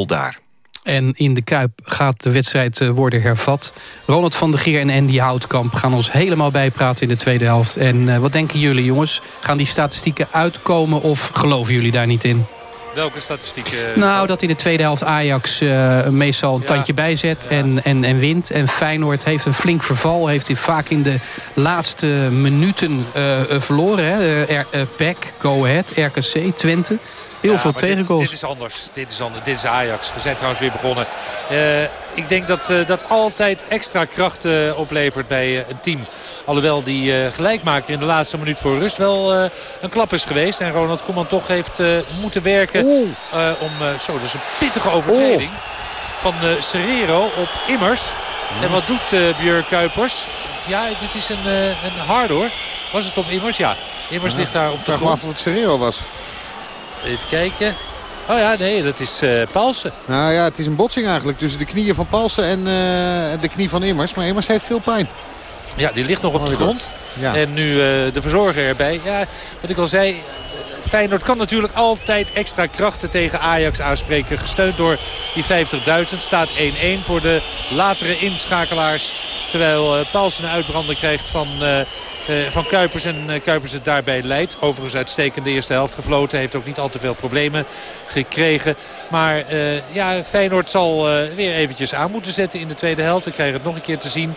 0-0 daar. En in de Kuip gaat de wedstrijd eh, worden hervat. Ronald van der Geer en Andy Houtkamp gaan ons helemaal bijpraten in de tweede helft. En uh, wat denken jullie jongens? Gaan die statistieken uitkomen of geloven jullie daar niet in? Welke statistieken? Nou, dat in de tweede helft Ajax uh, meestal een ja. tandje bijzet en, en, en wint. En Feyenoord heeft een flink verval. Heeft hij vaak in de laatste minuten uh, verloren. Hè? Uh, Go Ahead, RKC, Twente. Heel ja, veel tegengoals. Dit, dit, is anders. Dit is anders. Dit is Ajax. We zijn trouwens weer begonnen. Uh, ik denk dat uh, dat altijd extra kracht uh, oplevert bij een team. Alhoewel die gelijkmaker in de laatste minuut voor rust wel een klap is geweest. En Ronald Koeman toch heeft moeten werken om... zo, dat is een pittige overtreding van Serrero op Immers. En wat doet Björn Kuipers? Ja, dit is een, een hard hoor. Was het op Immers? Ja. Immers ligt daar op de grond. Ik af of het Serrero was. Even kijken. Oh ja, nee, dat is uh, Paulsen. Nou ja, het is een botsing eigenlijk tussen de knieën van Paulsen en uh, de knie van Immers. Maar Immers heeft veel pijn. Ja, die ligt nog op de grond. Ja. En nu uh, de verzorger erbij. Ja, wat ik al zei, Feyenoord kan natuurlijk altijd extra krachten tegen Ajax aanspreken. Gesteund door die 50.000. Staat 1-1 voor de latere inschakelaars. Terwijl Paulsen een uitbrander krijgt van... Uh, van Kuipers. En uh, Kuipers het daarbij leidt. Overigens uitstekende eerste helft gefloten. Heeft ook niet al te veel problemen gekregen. Maar uh, ja, Feyenoord zal weer eventjes aan moeten zetten in de tweede helft. We krijgen het nog een keer te zien.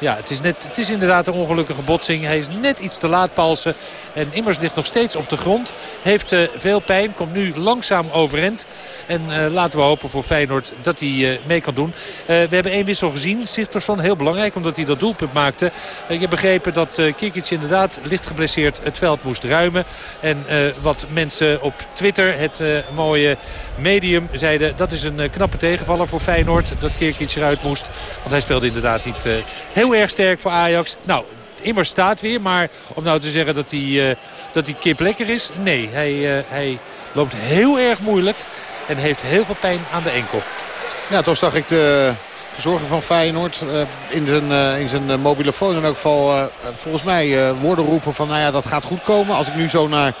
Ja, het is, net, het is inderdaad een ongelukkige botsing. Hij is net iets te laat, Palsen. En Immers ligt nog steeds op de grond. Heeft uh, veel pijn. Komt nu langzaam overend. En uh, laten we hopen voor Feyenoord dat hij uh, mee kan doen. we hebben één wissel gezien. Sigtorsson heel belangrijk omdat hij dat doelpunt maakte. ik heb begrepen dat Kikic inderdaad licht geblesseerd het veld moest ruimen. En wat mensen op Twitter, het mooie medium, zeiden... dat is een knappe tegenvaller voor Feyenoord dat Kikic eruit moest. Want hij speelde inderdaad niet heel erg sterk voor Ajax. Nou, Immers staat weer. Maar om nou te zeggen dat hij, uh, dat hij kip lekker is. Nee, hij, uh, hij loopt heel erg moeilijk. En heeft heel veel pijn aan de enkel. Ja, toch zag ik de verzorger van Feyenoord uh, in zijn, in zijn mobiele phone in elk geval volgens mij woorden roepen van nou ja dat gaat goed komen. Als ik nu zo naar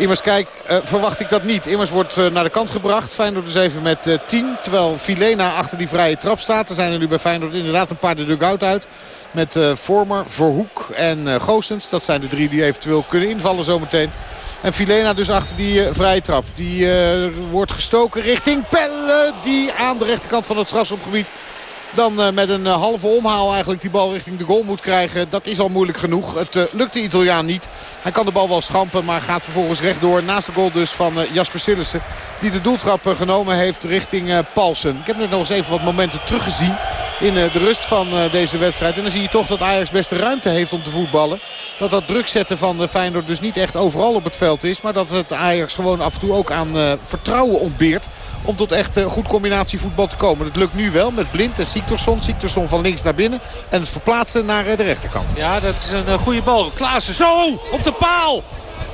Immers kijk, verwacht ik dat niet. Immers wordt naar de kant gebracht. Feyenoord dus even met 10. terwijl Filena achter die vrije trap staat. Er zijn er nu bij Feyenoord inderdaad een paar de dugout uit. Met uh, Vormer, Verhoek en uh, Goossens. Dat zijn de drie die eventueel kunnen invallen zometeen. En Filena dus achter die uh, vrije trap. Die wordt gestoken richting Pelle. Die aan de rechterkant van het strafschopgebied dan uh, met een uh, halve omhaal eigenlijk die bal richting de goal moet krijgen. Dat is al moeilijk genoeg. Het uh, lukt de Italiaan niet. Hij kan de bal wel schampen, maar gaat vervolgens rechtdoor. Naast de goal dus van Jasper Sillissen. Die de doeltrap genomen heeft richting Paulsen. Ik heb net nog eens even wat momenten teruggezien. in de rust van deze wedstrijd. En dan zie je toch dat Ajax best de ruimte heeft om te voetballen. Dat dat druk zetten van Feyenoord dus niet echt overal op het veld is. Maar dat het Ajax gewoon af en toe ook aan vertrouwen ontbeert om tot echt goed combinatievoetbal te komen. Dat lukt nu wel met Blind en Siktorsson. Siktorsson van links naar binnen en het verplaatsen naar de rechterkant. Ja, dat is een goede bal. Klaassen zo op de paal.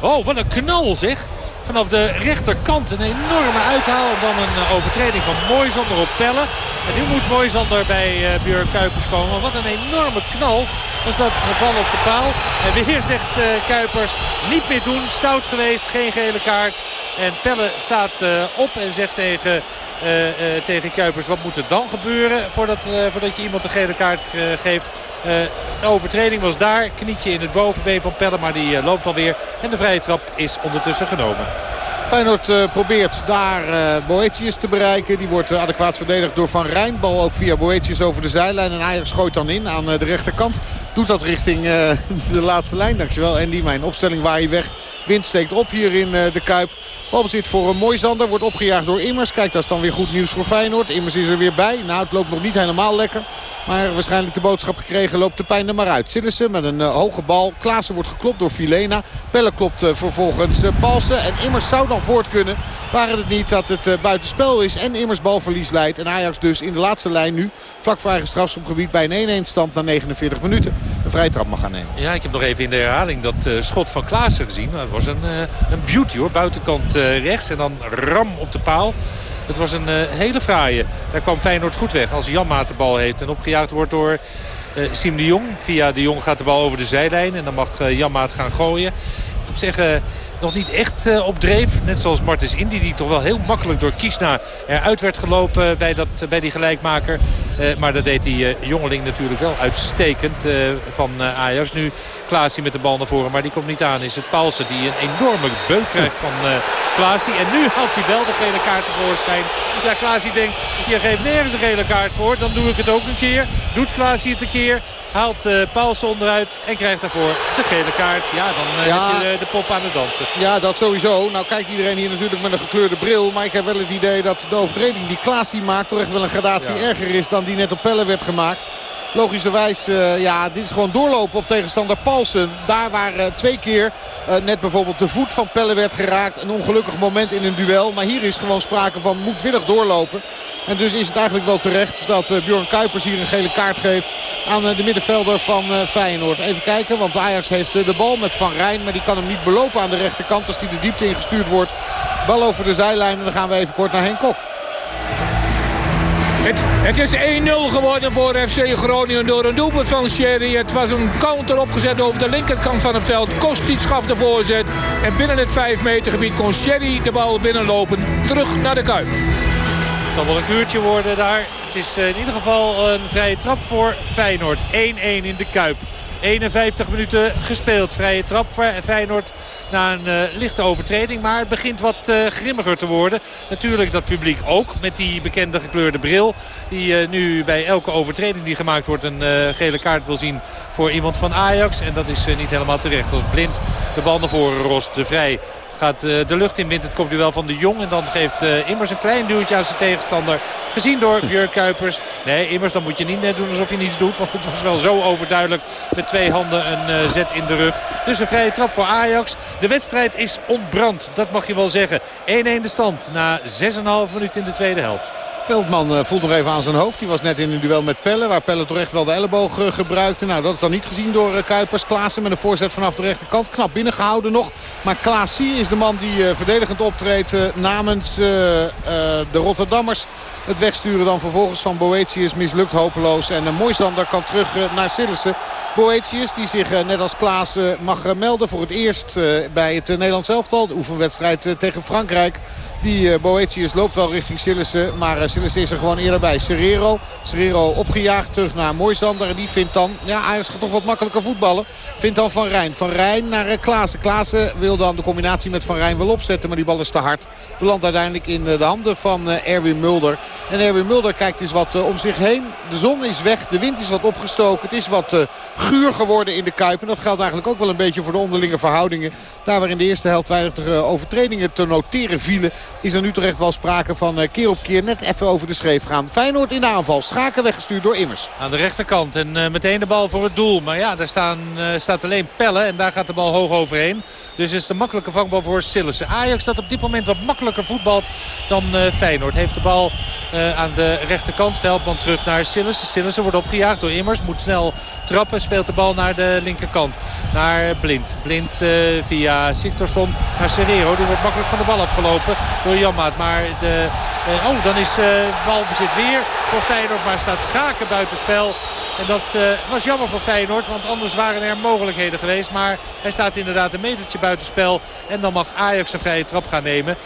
Oh, wat een knal zeg. Vanaf de rechterkant een enorme uithaal. Dan een overtreding van Moisander op Pelle. En nu moet Moisander bij Björn Kuipers komen. Wat een enorme knal was dat de bal op de paal. En weer zegt Kuipers niet meer doen. Stout geweest, geen gele kaart. En Pelle staat uh, op en zegt tegen uh, uh, tegen Kuipers. Wat moet er dan gebeuren voordat, voordat je iemand een gele kaart geeft? de overtreding was daar. Knietje in het bovenbeen van Pelle, maar die loopt alweer. En de vrije trap is ondertussen genomen. Feyenoord uh, probeert daar uh, Boetius te bereiken. Die wordt uh, adequaat verdedigd door Van Rijn. Bal ook via Boetius over de zijlijn. En Ajax gooit dan in aan de rechterkant. Doet dat richting de laatste lijn. Dankjewel Andy. Mijn opstelling waar je weg. Wind steekt op hier in de Kuip. Balbezit voor een mooi Zander. Wordt opgejaagd door Immers. Kijk, dat is dan weer goed nieuws voor Feyenoord. Immers is er weer bij. Nou, het loopt nog niet helemaal lekker. Maar waarschijnlijk de boodschap gekregen loopt de pijn er maar uit. Sillissen met een hoge bal. Klaassen wordt geklopt door Filena. Pelle klopt vervolgens Palsen. En Immers zou dan voort kunnen. Waren het niet dat het buitenspel is en Immers balverlies leidt. En Ajax dus in de laatste lijn nu vlak voor eigen strafschopgebied bij een 1-1 stand na 49 minuten. Een vrije trap mag gaan nemen. Ja, ik heb nog even in de herhaling dat schot van Klaassen gezien. Dat was een, een beauty hoor. Buitenkant rechts en dan ram op de paal. Het was een hele fraaie. Daar kwam Feyenoord goed weg als Janmaat de bal heeft. En opgejaagd wordt door Siem de Jong. Via de Jong gaat de bal over de zijlijn. En dan mag uh, Janmaat gaan gooien. Ik moet zeggen, nog niet echt uh, op dreef. Net zoals Martens Indy die toch wel heel makkelijk door Kiesna eruit werd gelopen bij, dat, bij die gelijkmaker. Uh, maar dat deed die uh, jongeling natuurlijk wel uitstekend van Ajax. Nu Klaasie met de bal naar voren, maar die komt niet aan. Is het Paulsen die een enorme beuk krijgt van Klaasie. En nu haalt hij wel de gele kaart tevoorschijn. Ja, Klaasie denkt, je geeft nergens een gele kaart voor. Dan doe ik het ook een keer. Doet Klaasie het een keer. Haalt uh, Paulsen onderuit en krijgt daarvoor de gele kaart. Ja, dan uh, ja. heb je de, de, pop aan het dansen. Ja, dat sowieso. Nou kijkt iedereen hier natuurlijk met een gekleurde bril. Maar ik heb wel het idee dat de overtreding die Klaas die maakt... toch echt wel een gradatie ja. erger is dan die net op Pelle werd gemaakt. Logischerwijs, uh, ja, dit is gewoon doorlopen op tegenstander Paulsen. Daar waar uh, twee keer uh, net bijvoorbeeld de voet van Pelle werd geraakt. Een ongelukkig moment in een duel. Maar hier is gewoon sprake van moedwillig doorlopen. En dus is het eigenlijk wel terecht dat Bjorn Kuipers hier een gele kaart geeft aan de middenvelder van Feyenoord. Even kijken, want Ajax heeft de bal met Van Rijn. Maar die kan hem niet belopen aan de rechterkant als die de diepte ingestuurd wordt. Bal over de zijlijn en dan gaan we even kort naar Henk. Het, het is 1-0 geworden voor FC Groningen door een doelpunt van Sherry. Het was een counter opgezet over de linkerkant van het veld. Kostic gaf de voorzet. En binnen het 5 meter gebied kon Sherry de bal binnenlopen. Terug naar de Kuip. Het zal wel een uurtje worden daar. Het is in ieder geval een vrije trap voor Feyenoord. 1-1 in de Kuip. 51 minuten gespeeld. Vrije trap voor Feyenoord na een uh, lichte overtreding. Maar het begint wat uh, grimmiger te worden. Natuurlijk dat publiek ook met die bekende gekleurde bril. Die uh, nu bij elke overtreding die gemaakt wordt een gele kaart wil zien voor iemand van Ajax. En dat is niet helemaal terecht. Als blind de bal naar voren rost. De vrij Gaat uh, de lucht in, wint het kopduel van de Jong. En dan geeft uh, Immers een klein duwtje aan zijn tegenstander. Gezien door Björk Kuipers. Nee, Immers, dan moet je niet net doen alsof je niets doet. Want het was wel zo overduidelijk met twee handen een uh, zet in de rug. Dus een vrije trap voor Ajax. De wedstrijd is ontbrand, dat mag je wel zeggen. 1-1 de stand na 6,5 minuten in de tweede helft. Veldman uh, voelt nog even aan zijn hoofd. Die was net in een duel met Pelle. Waar Pelle toch echt wel de elleboog uh, gebruikte. Nou, dat is dan niet gezien door uh, Kuipers. Klaassen met een voorzet vanaf de rechterkant. Knap binnengehouden nog. Maar Klaasie is de man die verdedigend optreedt namens de Rotterdammers. Het wegsturen dan vervolgens van Boetius mislukt hopeloos. En Moisander kan terug naar Sillissen. Boetius die zich net als Klaas mag melden voor het eerst bij het Nederlands elftal. De oefenwedstrijd tegen Frankrijk. Die Boetius loopt wel richting Sillissen. Maar Sillissen is er gewoon eerder bij. Serrero. Serrero opgejaagd terug naar Moisander. En die vindt dan... Ja, Ajax gaat toch wat makkelijker voetballen. Vindt dan Van Rijn. Van Rijn naar Klaassen. Klaassen wil dan de combinatie met Van Rijn wel opzetten. Maar die bal is te hard. Belandt uiteindelijk in de handen van Erwin Mulder. En Erwin Mulder kijkt eens wat om zich heen. De zon is weg, de wind is wat opgestoken. Het is wat guur geworden in de Kuip. En dat geldt eigenlijk ook wel een beetje voor de onderlinge verhoudingen. Daar waar in de eerste helft weinig overtredingen te noteren vielen... is er nu toch echt wel sprake van keer op keer net even over de schreef gaan. Feyenoord in de aanval. Schaken weggestuurd door Immers. Aan de rechterkant en meteen de bal voor het doel. Maar ja, daar staan, staat alleen Pellen en daar gaat de bal hoog overheen. Dus is de makkelijke vangbal voor Sillissen. Ajax dat op dit moment wat makkelijker voetbalt dan Feyenoord. Heeft de bal uh, aan de rechterkant. Veldman terug naar Sillissen. Sillissen wordt opgejaagd door Immers. Moet snel trappen. Speelt de bal naar de linkerkant. Naar Blind. Blind uh, via Siktorsson naar Serrero. Die wordt makkelijk van de bal afgelopen door Janmaat. Maar de, oh, dan is balbezit weer voor Feyenoord. Maar staat Schaken buitenspel. En dat was jammer voor Feyenoord. Want anders waren er mogelijkheden geweest. Maar hij staat inderdaad een metertje buitenspel. En dan mag Ajax een vrije trap gaan nemen.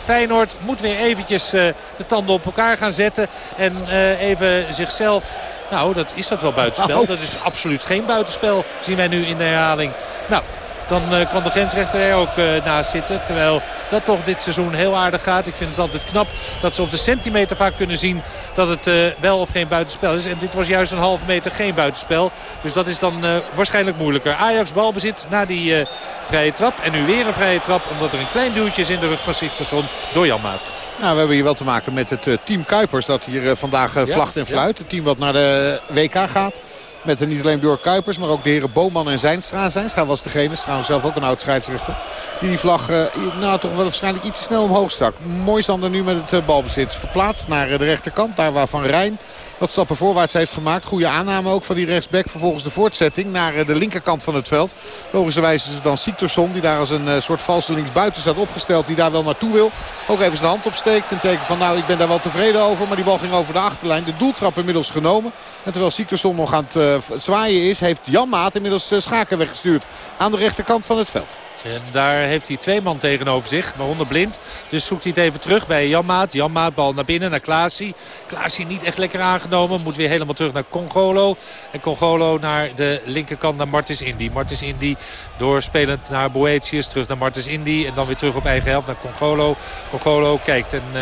Feyenoord moet weer eventjes de tanden op elkaar gaan zetten. En even zichzelf... Nou, dat is dat wel buitenspel. Dat is absoluut geen buitenspel. Zien wij nu in de herhaling. Nou, dan uh, kan de grensrechter er ook uh, naast zitten. Terwijl dat toch dit seizoen heel aardig gaat. Ik vind het altijd knap dat ze op de centimeter vaak kunnen zien dat het uh, wel of geen buitenspel is. En dit was juist een half meter geen buitenspel. Dus dat is dan waarschijnlijk moeilijker. Ajax balbezit na die vrije trap. En nu weer een vrije trap omdat er een klein duwtje is in de rug van Sigtersson door Jan Maat. Nou, we hebben hier wel te maken met het team Kuipers dat hier vandaag vlacht en fluit. Het team wat naar de WK gaat. Met niet alleen Björk Kuipers, maar ook de heren Boman en Zijnstra. Zijnstra was degene, trouwens zelf ook een oud scheidsrechter. Die die vlag uh, nou, toch wel waarschijnlijk iets te snel omhoog stak. Mooi er nu met het uh, balbezit. Verplaatst naar uh, de rechterkant. Daar waar Van Rijn wat stappen voorwaarts heeft gemaakt. Goede aanname ook van die rechtsback. Vervolgens de voortzetting naar de linkerkant van het veld. Logischerwijs is het dan Siktorsson die daar als een soort valse linksbuiten staat opgesteld. Die daar wel naartoe wil. Ook even zijn hand opsteekt. Een teken van nou ik ben daar wel tevreden over. Maar die bal ging over de achterlijn. De doeltrap inmiddels genomen. En terwijl Siktorsson nog aan het het zwaaien is, heeft Jan Maat inmiddels eh, Schaken weggestuurd aan de rechterkant van het veld. En daar heeft hij twee man tegenover zich, waaronder Blind. Dus zoekt hij het even terug bij Janmaat. Janmaat bal naar binnen, naar Klaasie. Klaasie niet echt lekker aangenomen. Moet weer helemaal terug naar Congolo. En Congolo naar de linkerkant naar Martins Indy. Martins Indy doorspelend naar Boetius. Terug naar Martins Indy. En dan weer terug op eigen helft naar Congolo. Congolo kijkt en... Uh,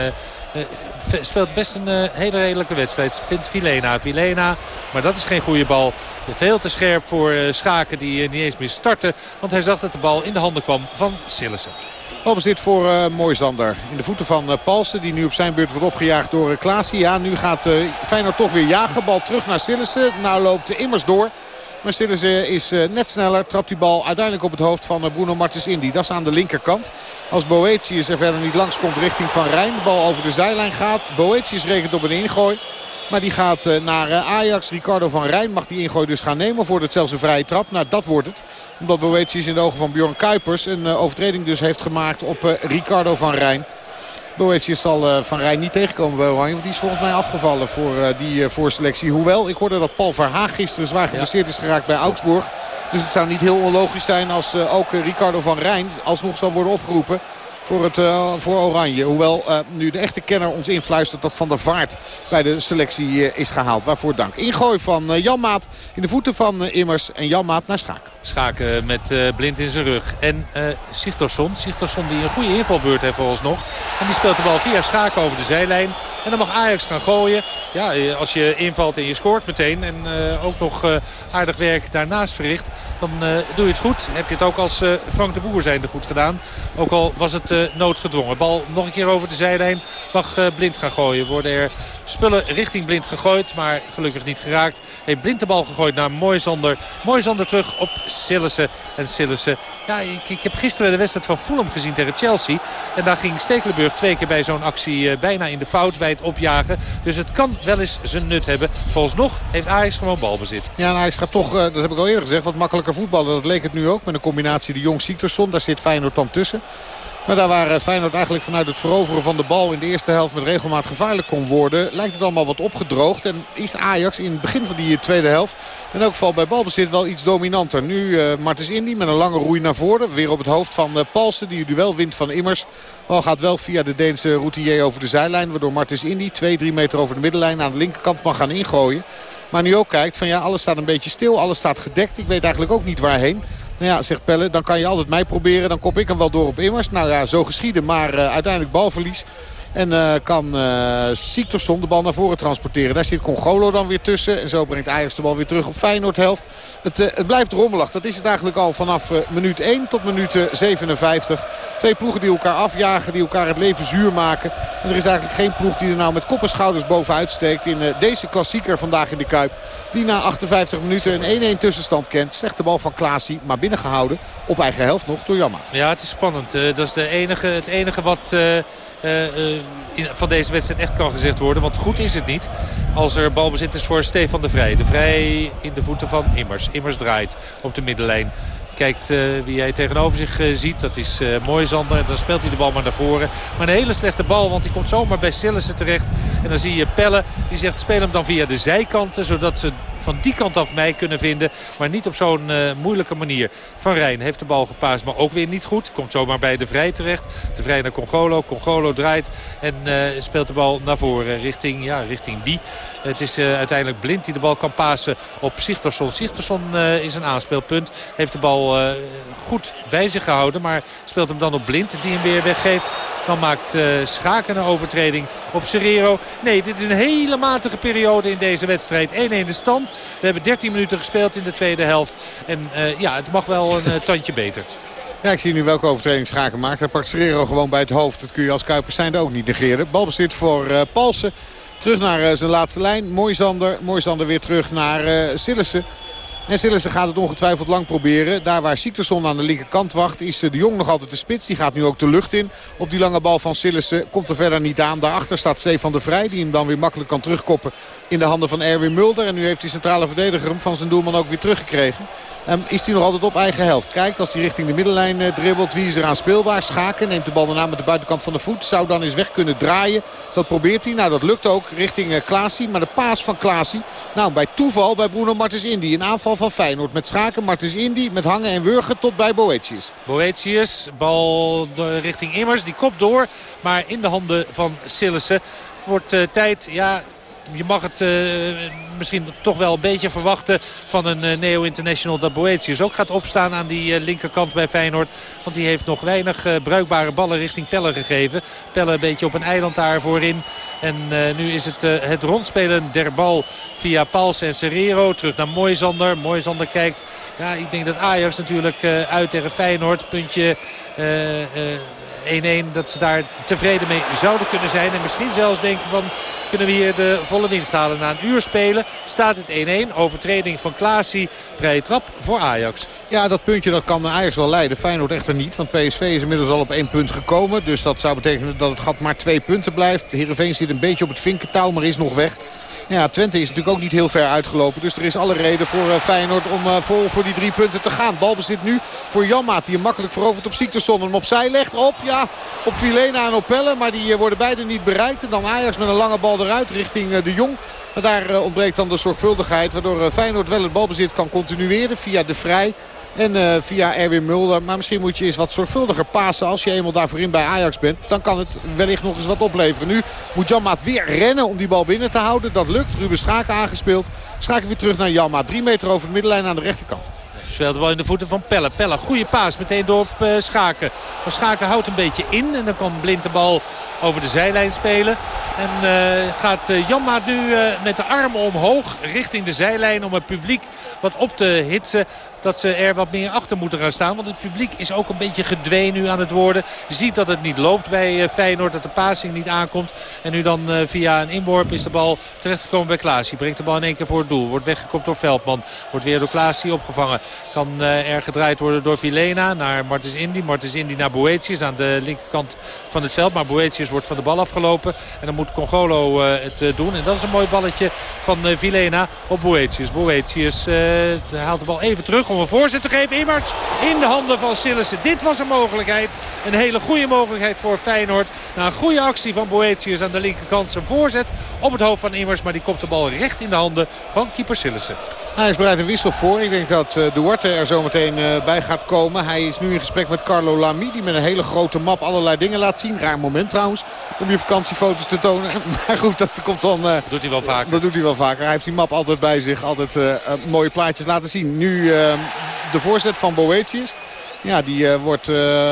speelt best een uh, hele redelijke wedstrijd. Vindt Vilena. Vilena, maar dat is geen goede bal. Veel te scherp voor uh, Schaken die niet eens meer startte. Want hij zag dat de bal in de handen kwam van Sillessen. Balbezit voor uh, Moisander. In de voeten van uh, Palsen. Die nu op zijn beurt wordt opgejaagd door uh. Ja, nu gaat uh, toch weer jagen. Bal terug naar Sillessen. Nou loopt Immers door. Maar Sillissen is uh, net sneller. Trapt die bal uiteindelijk op het hoofd van uh, Bruno Martens Indy. Dat is aan de linkerkant. Als Boetius er verder niet langs komt richting Van Rijn. De bal over de zijlijn gaat. Boetius rekent op een ingooi. Maar die gaat naar Ajax. Ricardo van Rijn mag die ingooi dus gaan nemen. Voordat het zelfs een vrije trap. Nou, dat wordt het. Omdat Boetius in de ogen van Bjorn Kuipers een overtreding dus heeft gemaakt op Ricardo van Rijn. Boetius zal uh, Van Rijn niet tegenkomen bij Oranje. Want die is volgens mij afgevallen voor uh, die uh, voorselectie. Hoewel, ik hoorde dat Paul Verhaag gisteren zwaar geblesseerd is geraakt bij Augsburg. Dus het zou niet heel onlogisch zijn als ook Ricardo van Rijn alsnog zal worden opgeroepen voor, het, uh, voor Oranje. Hoewel uh, nu de echte kenner ons influistert dat Van der Vaart bij de selectie uh, is gehaald. Waarvoor dank. Ingooi van Jan Maat in de voeten van Immers en Jan Maat naar Schaken. Schaken met Blind in zijn rug. En uh, Sigtorsson. Die een goede invalbeurt heeft volgens nog. En die speelt de bal via Schaken over de zijlijn. En dan mag Ajax gaan gooien. Ja, als je invalt en je scoort meteen. En ook nog aardig werk daarnaast verricht. Dan doe je het goed. Heb je het ook als Frank de Boer zijnde goed gedaan. Ook al was het noodgedwongen. Bal nog een keer over de zijlijn. Mag Blind gaan gooien. Worden er spullen richting Blind gegooid. Maar gelukkig niet geraakt. Heeft Blind de bal gegooid naar Moisander. Moisander terug op Sillissen. En Sillissen. Ja, ik, ik, heb gisteren de wedstrijd van Fulham gezien tegen Chelsea. En daar ging Stekelenburg twee keer bij zo'n actie bijna in de fout. Bij het opjagen. Dus het kan wel eens zijn nut hebben. Volgens nog heeft Ajax gewoon balbezit. Ja, Ajax gaat toch, dat heb ik al eerder gezegd, wat makkelijker voetballen. Dat leek het nu ook met een combinatie de Jong Siktersson. Daar zit Feyenoord dan tussen. Maar daar waar Feyenoord eigenlijk vanuit het veroveren van de bal in de eerste helft met regelmaat gevaarlijk kon worden. Lijkt het allemaal wat opgedroogd. En is Ajax in het begin van die tweede helft in elk geval bij balbezit wel iets dominanter. Nu uh, Martens Indy met een lange roei naar voren. Weer op het hoofd van uh, Palsen die het duel wint van Immers. Bal gaat wel via de Deense routier over de zijlijn. Waardoor Martens Indy 2-3 meter over de middenlijn aan de linkerkant mag gaan ingooien. Maar nu ook kijkt van ja alles staat een beetje stil. Alles staat gedekt. Ik weet eigenlijk ook niet waarheen. Nou ja, zegt Pelle, dan kan je altijd mij proberen. Dan kop ik hem wel door op Immers. Nou ja, zo geschieden. Maar uh, uiteindelijk balverlies. En uh, kan uh, Siktorsson de bal naar voren transporteren. Daar zit Congolo dan weer tussen. En zo brengt Ajax de bal weer terug op Feyenoord helft. Het, uh, het blijft rommelig. Dat is het eigenlijk al vanaf minuut 1 tot minuut 57. Twee ploegen die elkaar afjagen. Die elkaar het leven zuur maken. En er is eigenlijk geen ploeg die er nou met kop en schouders bovenuit steekt. In deze klassieker vandaag in de Kuip. Die na 58 minuten een 1-1 tussenstand kent. Slechte bal van Klaasie. Maar binnengehouden op eigen helft nog door Jamma. Ja, het is spannend. dat is de enige, het enige wat... Uh, uh, van deze wedstrijd echt kan gezegd worden. Want goed is het niet als er balbezit is voor Stefan de Vrij. De Vrij in de voeten van Immers. Immers draait op de middenlijn kijkt uh, wie hij tegenover zich uh, ziet. Dat is uh, mooi Zander. Dan speelt hij de bal maar naar voren. Maar een hele slechte bal. Want die komt zomaar bij Sillissen terecht. En dan zie je Pelle. Die zegt speel hem dan via de zijkanten. Zodat ze van die kant af mij kunnen vinden. Maar niet op zo'n moeilijke manier. Van Rijn heeft de bal gepaast, maar ook weer niet goed. Komt zomaar bij de Vrij terecht. De Vrij naar Congolo. Congolo draait en speelt de bal naar voren. Richting, ja, richting wie? Het is uiteindelijk Blind die de bal kan pasen op Sigtersson. Sigtersson is een aanspeelpunt. Heeft de bal goed bij zich gehouden. Maar speelt hem dan op Blind die hem weer weggeeft. Dan maakt uh, Schaken een overtreding op Serrero. Nee, dit is een hele matige periode in deze wedstrijd. 1-1 de stand. We hebben 13 minuten gespeeld in de tweede helft. En uh, ja, het mag wel een tandje beter. Ja, ik zie nu welke overtreding Schaken maakt. Hij pakt Serrero gewoon bij het hoofd. Dat kun je als Kuipers zijnde ook niet negeren. Balbezit voor Palsen. Terug naar zijn laatste lijn. Moisander. Moisander weer terug naar Sillissen. En Sillissen gaat het ongetwijfeld lang proberen. Daar waar Siktersson aan de linkerkant wacht is de Jong nog altijd de spits. Die gaat nu ook de lucht in. Op die lange bal van Sillissen komt er verder niet aan. Daarachter staat Stefan de Vrij. Die hem dan weer makkelijk kan terugkoppen in de handen van Erwin Mulder. En nu heeft die centrale verdediger hem van zijn doelman ook weer teruggekregen. Um, is hij nog altijd op eigen helft. Kijkt als hij richting de middenlijn uh, dribbelt. Wie is er aan speelbaar? Schaken neemt de bal daarna met de buitenkant van de voet. Zou dan eens weg kunnen draaien. Dat probeert hij. Nou dat lukt ook richting uh, Klaasie. Maar de paas van Klaasie. Nou bij toeval bij Bruno Martens Indy. Een aanval van Feyenoord met Schaken. Martens Indy met hangen en wurgen tot bij Boetius. Boetius. Bal richting Immers. Die kop door. Maar in de handen van Sillissen. Het wordt uh, tijd. Ja, je mag het uh, misschien toch wel een beetje verwachten van een uh, neo-international dat Boetius ook gaat opstaan aan die uh, linkerkant bij Feyenoord. Want die heeft nog weinig bruikbare ballen richting Pelle gegeven. Pelle een beetje op een eiland daar voorin. En nu is het het rondspelen der bal via Pals en Serrero. Terug naar Moisander. Moisander kijkt. Ja, ik denk dat Ajax natuurlijk uit tegen Feyenoord. Puntje... 1-1 dat ze daar tevreden mee zouden kunnen zijn. En misschien zelfs denken van kunnen we hier de volle winst halen. Na een uur spelen staat het 1-1. Overtreding van Klaasie. Vrije trap voor Ajax. Ja, dat puntje dat kan Ajax wel leiden. Feyenoord echter niet. Want PSV is inmiddels al op één punt gekomen. Dus dat zou betekenen dat het gat maar twee punten blijft. Heerenveen zit een beetje op het vinkentouw, maar is nog weg. Ja, Twente is natuurlijk ook niet heel ver uitgelopen. Dus er is alle reden voor uh, Feyenoord om uh, vol voor die drie punten te gaan. Balbezit nu voor Janmaat. Die hem makkelijk verovert op Ziekterson. Hem opzij legt op, ja, op Vilena en op Pelle. Maar die uh, worden beide niet bereikt. En dan Ajax met een lange bal eruit richting de Jong. Maar daar ontbreekt dan de zorgvuldigheid. Waardoor Feyenoord wel het balbezit kan continueren via de Vrij. En via Erwin Mulder. Maar misschien moet je eens wat zorgvuldiger pasen als je eenmaal daarvoor in bij Ajax bent. Dan kan het wellicht nog eens wat opleveren. Nu moet Janmaat weer rennen om die bal binnen te houden. Dat lukt. Ruben Schaken aangespeeld. Schaken weer terug naar Janmaat. Drie meter over de middenlijn aan de rechterkant. Speelt de in de voeten van Pelle. Pelle, goede paas. Meteen door op uh, Schaken. Maar Schaken houdt een beetje in. En dan kan Blind de bal over de zijlijn spelen. En uh, gaat uh, Janmaat nu met de armen omhoog richting de zijlijn om het publiek wat op te hitsen dat ze er wat meer achter moeten gaan staan. Want het publiek is ook een beetje gedwee nu aan het worden. Ziet dat het niet loopt bij Feyenoord. Dat de passing niet aankomt. En nu dan via een inworp is de bal terechtgekomen bij Klaasie. Brengt de bal in één keer voor het doel. Wordt weggekopt door Veldman. Wordt weer door Klaasie opgevangen. Kan er gedraaid worden door Vilena naar Martens Indy. Martens Indy naar Boetius aan de linkerkant van het veld. Maar Boetius wordt van de bal afgelopen. En dan moet Congolo het doen. En dat is een mooi balletje van Vilena op Boetius. Boetius haalt de bal even terug om een voorzet te geven. Immers in de handen van Sillissen. Dit was een mogelijkheid. Een hele goede mogelijkheid voor Feyenoord. Na een goede actie van Boetius aan de linkerkant. Zijn voorzet op het hoofd van Immers. Maar die kopt de bal recht in de handen van keeper Sillissen. Hij is bereid een wissel voor. Ik denk dat Duarte er zo meteen bij gaat komen. Hij is nu in gesprek met Carlo Lamy. Die met een hele grote map allerlei dingen laat zien. Raar moment trouwens. Om je vakantiefoto's te tonen. Maar goed, dat komt dan... Uh, doet hij wel vaker. Dat doet hij wel vaker. Hij heeft die map altijd bij zich. Altijd uh, mooie plaatjes laten zien. Nu uh, de voorzet van Boetius. Ja, die wordt,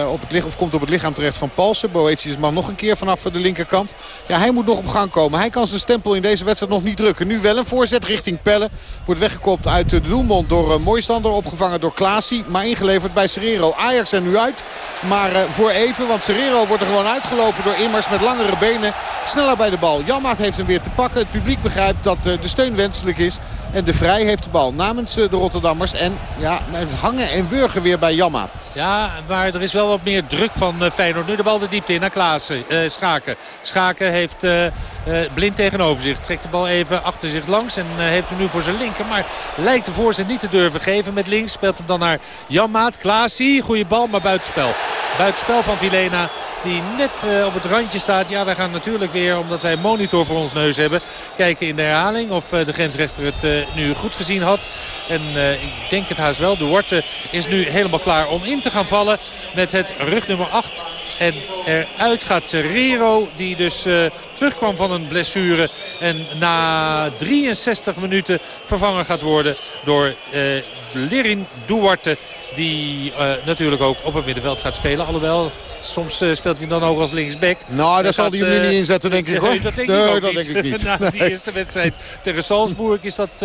op het of komt op het lichaam terecht van Palsen. Boetius mag nog een keer vanaf de linkerkant. Ja, hij moet nog op gang komen. Hij kan zijn stempel in deze wedstrijd nog niet drukken. Nu wel een voorzet richting Pelle. Wordt weggekopt uit de doelmond door uh, Mooistander. Opgevangen door Klaasie. Maar ingeleverd bij Serrero. Ajax er nu uit. Maar voor even. Want Serrero wordt er gewoon uitgelopen door Immers met langere benen. Sneller bij de bal. Janmaat heeft hem weer te pakken. Het publiek begrijpt dat de steun wenselijk is. En de Vrij heeft de bal namens de Rotterdammers. En ja, hangen en wurgen weer bij Janmaat. Ja, maar er is wel wat meer druk van Feyenoord. Nu de bal de diepte in naar Klaassen. Uh, Schaken. Schaken heeft uh, blind tegenover zich. Trekt de bal even achter zich langs. En heeft hem nu voor zijn linker. Maar lijkt de voorzet niet te durven geven met links. Speelt hem dan naar Janmaat. Klaasie. Goede bal, maar buitenspel. Buitenspel van Vilena. Die net uh, op het randje staat. Ja, wij gaan natuurlijk weer, omdat wij een monitor voor ons neus hebben... kijken in de herhaling of de grensrechter het nu goed gezien had. En ik denk het haast wel. Duarte is nu helemaal klaar om in te gaan vallen met het rugnummer 8. En eruit gaat Serrero, die dus terugkwam van een blessure. En na 63 minuten vervangen gaat worden door Lirin Duarte. Die uh, natuurlijk ook op het middenveld gaat spelen. Alhoewel, soms uh, speelt hij dan ook als linksback. Nou, daar zal hij hem niet inzetten, denk ik. Nee, dat denk nee, ik ook dat niet. Denk ik niet. Na nee. die eerste wedstrijd tegen Salzburg is dat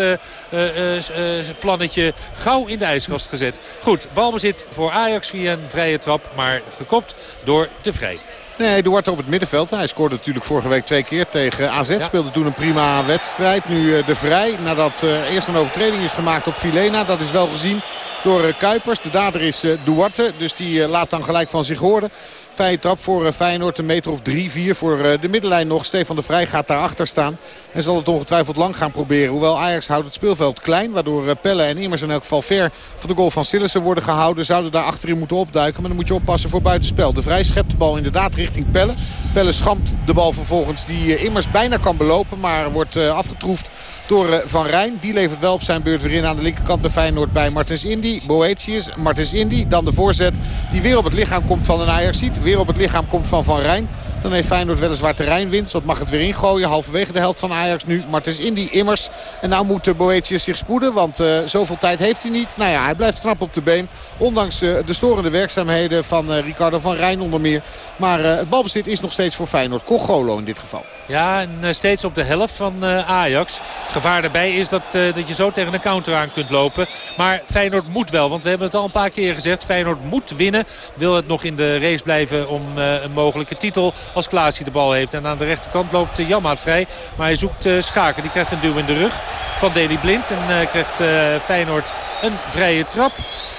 plannetje gauw in de ijskast gezet. Goed, balbezit voor Ajax via een vrije trap. Maar gekopt door De Vrij. Nee, Duarte op het middenveld. Hij scoorde natuurlijk vorige week twee keer tegen AZ. Ja. Speelde toen een prima wedstrijd. Nu uh, de Vrij. Nadat uh, eerst een overtreding is gemaakt op Filena. Dat is wel gezien door uh, Kuipers. De dader is Duarte. Dus die laat dan gelijk van zich horen. Vrije trap voor Feyenoord. Een meter of drie, vier voor de middenlijn nog. Stefan de Vrij gaat daarachter staan. En zal het ongetwijfeld lang gaan proberen. Hoewel Ajax houdt het speelveld klein. Waardoor Pelle en Immers in elk geval ver van de goal van Sillissen worden gehouden. Zouden daar achterin moeten opduiken. Maar dan moet je oppassen voor buitenspel. De Vrij schept de bal inderdaad richting Pelle. Pelle schampt de bal vervolgens die Immers bijna kan belopen. Maar wordt afgetroefd door Van Rijn. Die levert wel op zijn beurt weer in aan de linkerkant bij Feyenoord bij Martens Indy. Boetius, Martens Indy. Dan de voorzet die weer op het lichaam komt van een Ajaxiet. Weer op het lichaam komt van Van Rijn. Dan heeft Feyenoord weliswaar terreinwinst. Dat mag het weer ingooien. Halverwege de helft van Ajax nu. Martens Indy immers. En nou moet Boetius zich spoeden. Want uh, zoveel tijd heeft hij niet. Nou ja, hij blijft knap op de been. Ondanks uh, de storende werkzaamheden van Ricardo van Rijn onder meer. Maar het balbezit is nog steeds voor Feyenoord. Congolo in dit geval. Ja, en steeds op de helft van Ajax. Het gevaar daarbij is dat, dat je zo tegen een counter aan kunt lopen. Maar Feyenoord moet wel. Want we hebben het al een paar keer gezegd. Feyenoord moet winnen. Wil het nog in de race blijven om een mogelijke titel als Klaasie de bal heeft. En aan de rechterkant loopt Janmaat vrij. Maar hij zoekt uh, Schaken. Die krijgt een duw in de rug van Deli Blind. En uh, krijgt Feyenoord een vrije trap.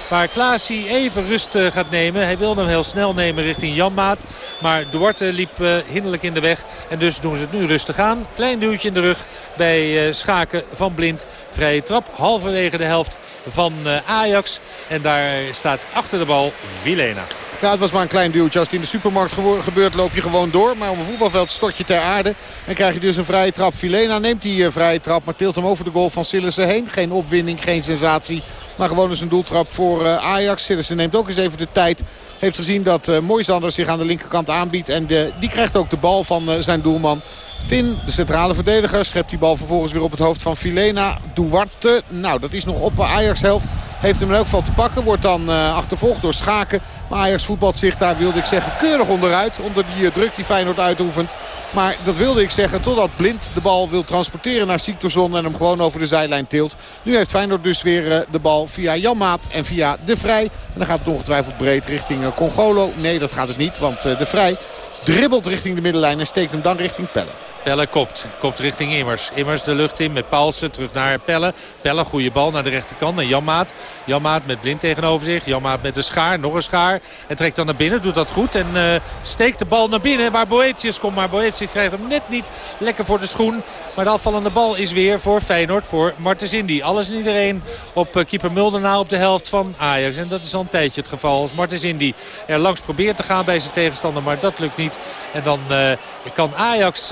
Waar Klaasie even rust gaat nemen. Hij wilde hem heel snel nemen richting Janmaat. Maar Duarte liep hinderlijk in de weg. En dus doen ze het nu rustig aan. Klein duwtje in de rug bij Schaken van Blind. Vrije trap halverwege de helft van uh, Ajax. En daar staat achter de bal Vilena. Ja, het was maar een klein duwtje. Als het in de supermarkt gebeurt, loop je gewoon door. Maar op een voetbalveld stort je ter aarde. En krijg je dus een vrije trap. Filena neemt die uh, vrije trap, maar tilt hem over de goal van Sillissen heen. Geen opwinding, geen sensatie. Maar gewoon eens een doeltrap voor uh, Ajax. Sillissen neemt ook eens even de tijd. Heeft gezien dat Moisander zich aan de linkerkant aanbiedt. En de, die krijgt ook de bal van zijn doelman. Finn, de centrale verdediger, schept die bal vervolgens weer op het hoofd van Filena. Duarte, nou dat is nog op Ajax-helft. Heeft hem in elk geval te pakken. Wordt dan uh, achtervolgd door Schaken. Maar Ajax voetbalt zich daar, wilde ik zeggen, keurig onderuit. Onder die uh, druk die Feyenoord uitoefent. Maar dat wilde ik zeggen totdat Blind de bal wil transporteren naar Siktorsson. En hem gewoon over de zijlijn tilt. Nu heeft Feyenoord dus weer uh, de bal via Janmaat en via De Vrij. En dan gaat het ongetwijfeld breed richting Congolo. Nee, dat gaat het niet, want De Vrij dribbelt richting de middenlijn en steekt hem dan richting Pelle. Pelle kopt. Kopt richting Immers. Immers de lucht in met Paulsen. Terug naar Pelle. Pelle, goede bal naar de rechterkant. Naar Janmaat. Janmaat met Blind tegenover zich. Janmaat met de schaar. Nog een schaar. En trekt dan naar binnen. Doet dat goed. En steekt de bal naar binnen. Waar Boetius komt. Maar Boetius krijgt hem net niet lekker voor de schoen. Maar de afvallende bal is weer voor Feyenoord. Voor Martens Indy. Alles en iedereen op uh, keeper Mulder na op de helft van Ajax. En dat is al een tijdje het geval. Als Martens Indy er langs probeert te gaan bij zijn tegenstander. Maar dat lukt niet. En dan uh, kan Ajax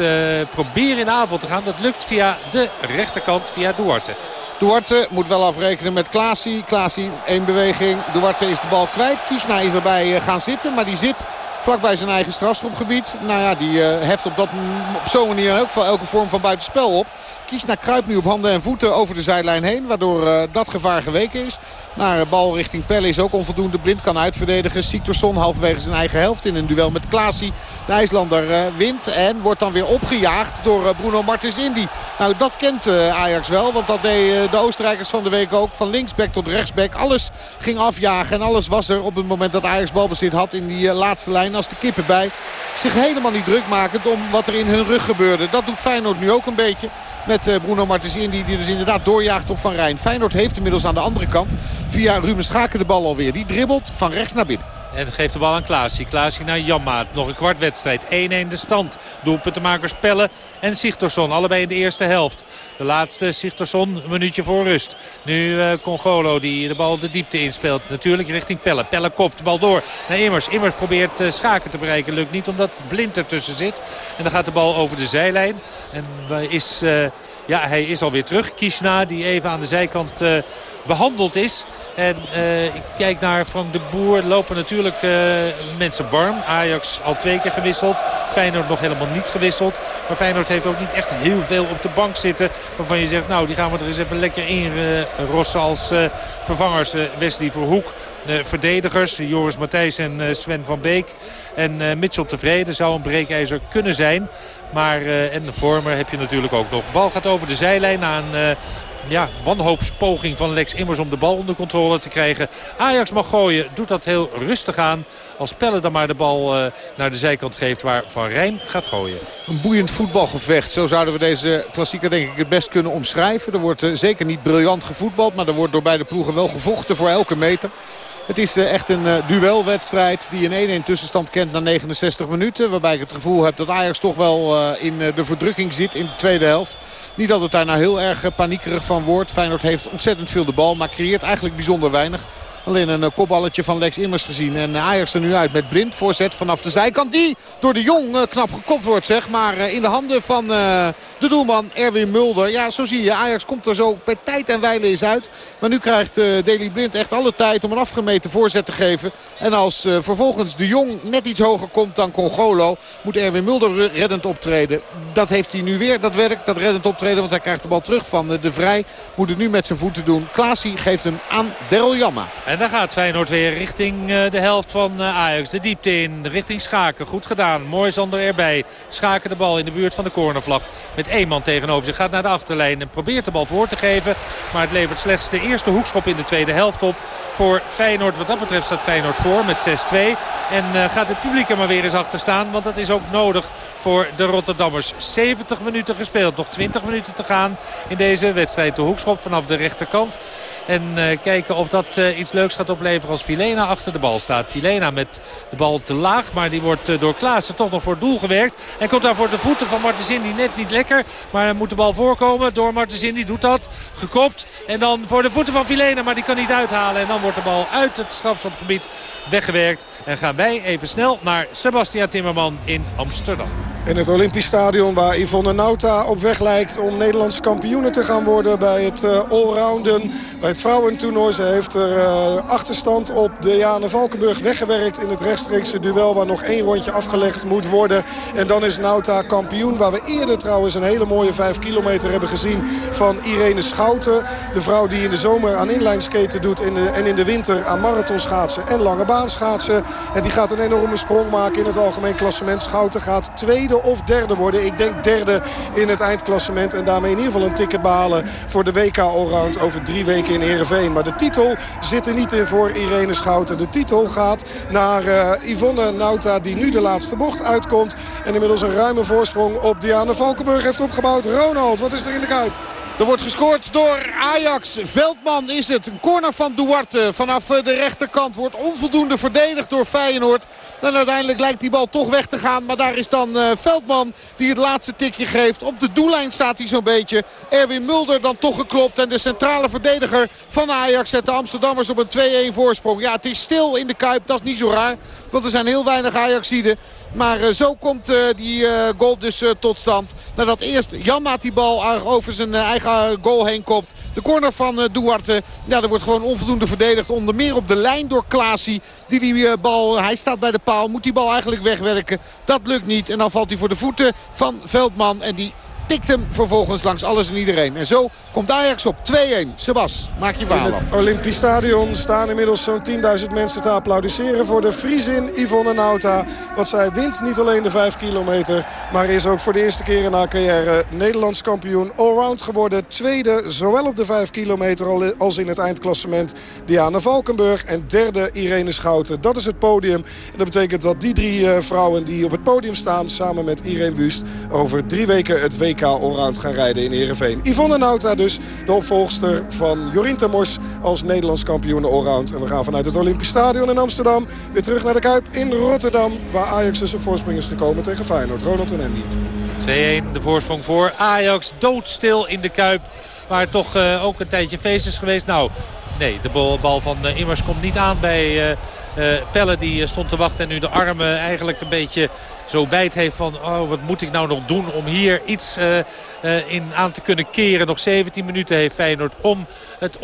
proberen in de aanval te gaan. Dat lukt via de rechterkant, via Duarte. Duarte moet wel afrekenen met Klaasie. Klaasie, één beweging. Duarte is de bal kwijt. Kiesna is erbij gaan zitten, maar die zit Vlakbij zijn eigen strafschopgebied. Nou ja, die heft op, dat, op zo'n manier geval elke vorm van buitenspel op. Kiesna kruipt nu op handen en voeten over de zijlijn heen. Waardoor uh, dat gevaar geweken is. Naar bal richting Pelle is ook onvoldoende. Blind kan uitverdedigen. Siktorsson halverwege zijn eigen helft in een duel met Klaasie. De IJslander uh, wint en wordt dan weer opgejaagd door Bruno Martens Indy. Nou, dat kent Ajax wel. Want dat deed de Oostenrijkers van de week ook. Van linksback tot rechtsback. Alles ging afjagen. En alles was er op het moment dat Ajax balbezit had in die laatste lijn. Als de kippen bij. Zich helemaal niet druk maken om wat er in hun rug gebeurde. Dat doet Feyenoord nu ook een beetje. Met eh, Bruno Martens Indy die dus inderdaad doorjaagt op Van Rijn. Feyenoord heeft inmiddels aan de andere kant via Ruben Schaken de bal alweer. Die dribbelt van rechts naar binnen. En geeft de bal aan Klaasie. Klaasie naar Janmaat. Nog een kwart wedstrijd. 1-1 de stand. Doelpuntenmakers Pelle en Sigtorsson. Allebei in de eerste helft. De laatste Sigtorsson een minuutje voor rust. Nu uh, Congolo die de bal de diepte inspeelt. Natuurlijk richting Pelle. Pelle kopt de bal door naar Immers. Immers probeert uh, Schaken te bereiken. Lukt niet omdat Blind ertussen zit. En dan gaat de bal over de zijlijn. En is... Uh, ja, hij is alweer terug. Kishna die even aan de zijkant behandeld is. En uh, ik kijk naar Frank de Boer. Lopen natuurlijk uh, mensen warm. Ajax al twee keer gewisseld. Feyenoord nog helemaal niet gewisseld. Maar Feyenoord heeft ook niet echt heel veel op de bank zitten. Waarvan je zegt, nou die gaan we er eens even lekker in rossen als vervangers. Wesley Verhoek. verdedigers, Joris Matthijs en Sven van Beek. En Mitchell tevreden zou een breekijzer kunnen zijn. Maar, en de vormer heb je natuurlijk ook nog. Bal gaat over de zijlijn uh, ja, wanhoopspoging van Lex Immers om de bal onder controle te krijgen. Ajax mag gooien, doet dat heel rustig aan. Als Pelle dan maar de bal uh, naar de zijkant geeft waar Van Rijn gaat gooien. Een boeiend voetbalgevecht. Zo zouden we deze klassieker denk ik het best kunnen omschrijven. Er wordt zeker niet briljant gevoetbald, maar er wordt door beide ploegen wel gevochten voor elke meter. Het is eh, echt een eh, duelwedstrijd die een 1-1 tussenstand kent na 69 minuten. Waarbij ik het gevoel heb dat Ajax toch wel eh, in de verdrukking zit in de tweede helft. Niet dat het daar nou heel erg paniekerig van wordt. Feyenoord heeft ontzettend veel de bal, maar creëert eigenlijk bijzonder weinig. Alleen een kopballetje van Lex Immers gezien. En Ajax er nu uit met blind voorzet vanaf de zijkant. Die door de Jong knap gekopt wordt zeg. Maar in de handen van de doelman Erwin Mulder. Ja, zo zie je. Ajax komt er zo per tijd en wijle eens uit. Maar nu krijgt Deli Blind echt alle tijd om een afgemeten voorzet te geven. En als vervolgens de Jong net iets hoger komt dan Congolo... moet Erwin Mulder reddend optreden. Dat heeft hij nu weer, dat werkt, dat reddend optreden. Want hij krijgt de bal terug van de Vrij. Moet het nu met zijn voeten doen. Klaasie geeft hem aan Daryl Jamma. En dan gaat Feyenoord weer richting de helft van Ajax. De diepte in, richting Schaken. Goed gedaan. Mooi zonder erbij. Schaken de bal in de buurt van de cornervlag. Met één man tegenover zich. Gaat naar de achterlijn en probeert de bal voor te geven. Maar het levert slechts de eerste hoekschop in de tweede helft op. Voor Feyenoord, wat dat betreft staat Feyenoord voor met 6-2. En uh, gaat het publiek er maar weer eens achter staan. Want dat is ook nodig voor de Rotterdammers. 70 minuten gespeeld, nog 20 minuten te gaan in deze wedstrijd. De hoekschop vanaf de rechterkant. En uh, kijken of dat uh, iets leuks gaat opleveren als Vilena achter de bal staat. Vilena met de bal te laag, maar die wordt uh, door Klaassen toch nog voor het doel gewerkt. En komt daar voor de voeten van Martens die net niet lekker. Maar hij moet de bal voorkomen door Martens die doet dat. Gekopt en dan voor de voeten van Vilena, maar die kan niet uithalen. En dan wordt de bal uit het strafschopgebied weggewerkt. En gaan wij even snel naar Sebastian Timmerman in Amsterdam. In het Olympisch Stadion waar Yvonne Nauta op weg lijkt om Nederlands kampioenen te gaan worden bij het allrounden. Bij het vrouwentoernooi. Ze heeft er uh, achterstand op de Jane Valkenburg weggewerkt in het rechtstreekse duel waar nog één rondje afgelegd moet worden. En dan is Nauta kampioen waar we eerder trouwens een hele mooie 5 kilometer hebben gezien van Irene Schouten. De vrouw die in de zomer aan inlineskaten doet de, en in de winter aan marathonschaatsen en lange baanschaatsen. En die gaat een enorme sprong maken in het algemeen klassement. Schouten gaat tweede of derde worden. Ik denk derde in het eindklassement. En daarmee in ieder geval een ticket behalen voor de WK Allround over drie weken in Heerenveen. Maar de titel zit er niet in voor Irene Schouten. De titel gaat naar uh, Yvonne Nauta die nu de laatste bocht uitkomt. En inmiddels een ruime voorsprong op Diana Valkenburg heeft opgebouwd. Ronald, wat is er in de Kuip? Er wordt gescoord door Ajax. Veldman is het. Een corner van Duarte vanaf eh, de rechterkant. Wordt onvoldoende verdedigd door Feyenoord. En uiteindelijk lijkt die bal toch weg te gaan. Maar daar is dan uh, Veldman die het laatste tikje geeft. Op de doellijn staat hij zo'n beetje. Erwin Mulder dan toch geklopt. En de centrale verdediger van Ajax zet de Amsterdammers op een 2-1 voorsprong. Ja, het is stil in de Kuip. Dat is niet zo raar. Want er zijn heel weinig Ajaxiden Maar zo komt die goal dus tot stand. Nadat eerst Janmaat die bal over zijn eigen goal heen kopt. De corner van Duarte. Ja, er wordt gewoon onvoldoende verdedigd. Onder meer op de lijn door Klaasie. Die die bal, hij staat bij de paal. Moet die bal eigenlijk wegwerken. Dat lukt niet. En dan valt hij voor de voeten van Veldman. En die tikt hem vervolgens langs alles en iedereen. En zo komt Ajax op 2-1. Sebas, maak je verhaal In het Olympisch Stadion staan inmiddels zo'n 10.000 mensen te applaudisseren... voor de Friesin Yvonne Nauta. Want zij wint niet alleen de 5 kilometer... maar is ook voor de eerste keer in haar carrière Nederlands kampioen allround geworden. Tweede, zowel op de 5 kilometer als in het eindklassement Diana Valkenburg. En derde Irene Schouten. Dat is het podium. En dat betekent dat die drie eh, vrouwen die op het podium staan... samen met Irene Wust over drie weken het WK allround gaan rijden in Heerenveen. Yvonne Nauta dus, de opvolgster van Jorien Temors als Nederlands kampioen allround. En we gaan vanuit het Olympisch Stadion in Amsterdam weer terug naar de Kuip in Rotterdam. Waar Ajax dus een voorsprong is gekomen tegen Feyenoord. Ronald en Andy. 2-1 de voorsprong voor Ajax. Doodstil in de Kuip. Waar toch uh, ook een tijdje feest is geweest. Nou, nee, de bal van uh, Immers komt niet aan bij... Uh, Pelle die stond te wachten en nu de armen eigenlijk een beetje zo wijd heeft van oh, wat moet ik nou nog doen om hier iets uh, uh, in aan te kunnen keren. Nog 17 minuten heeft Feyenoord om het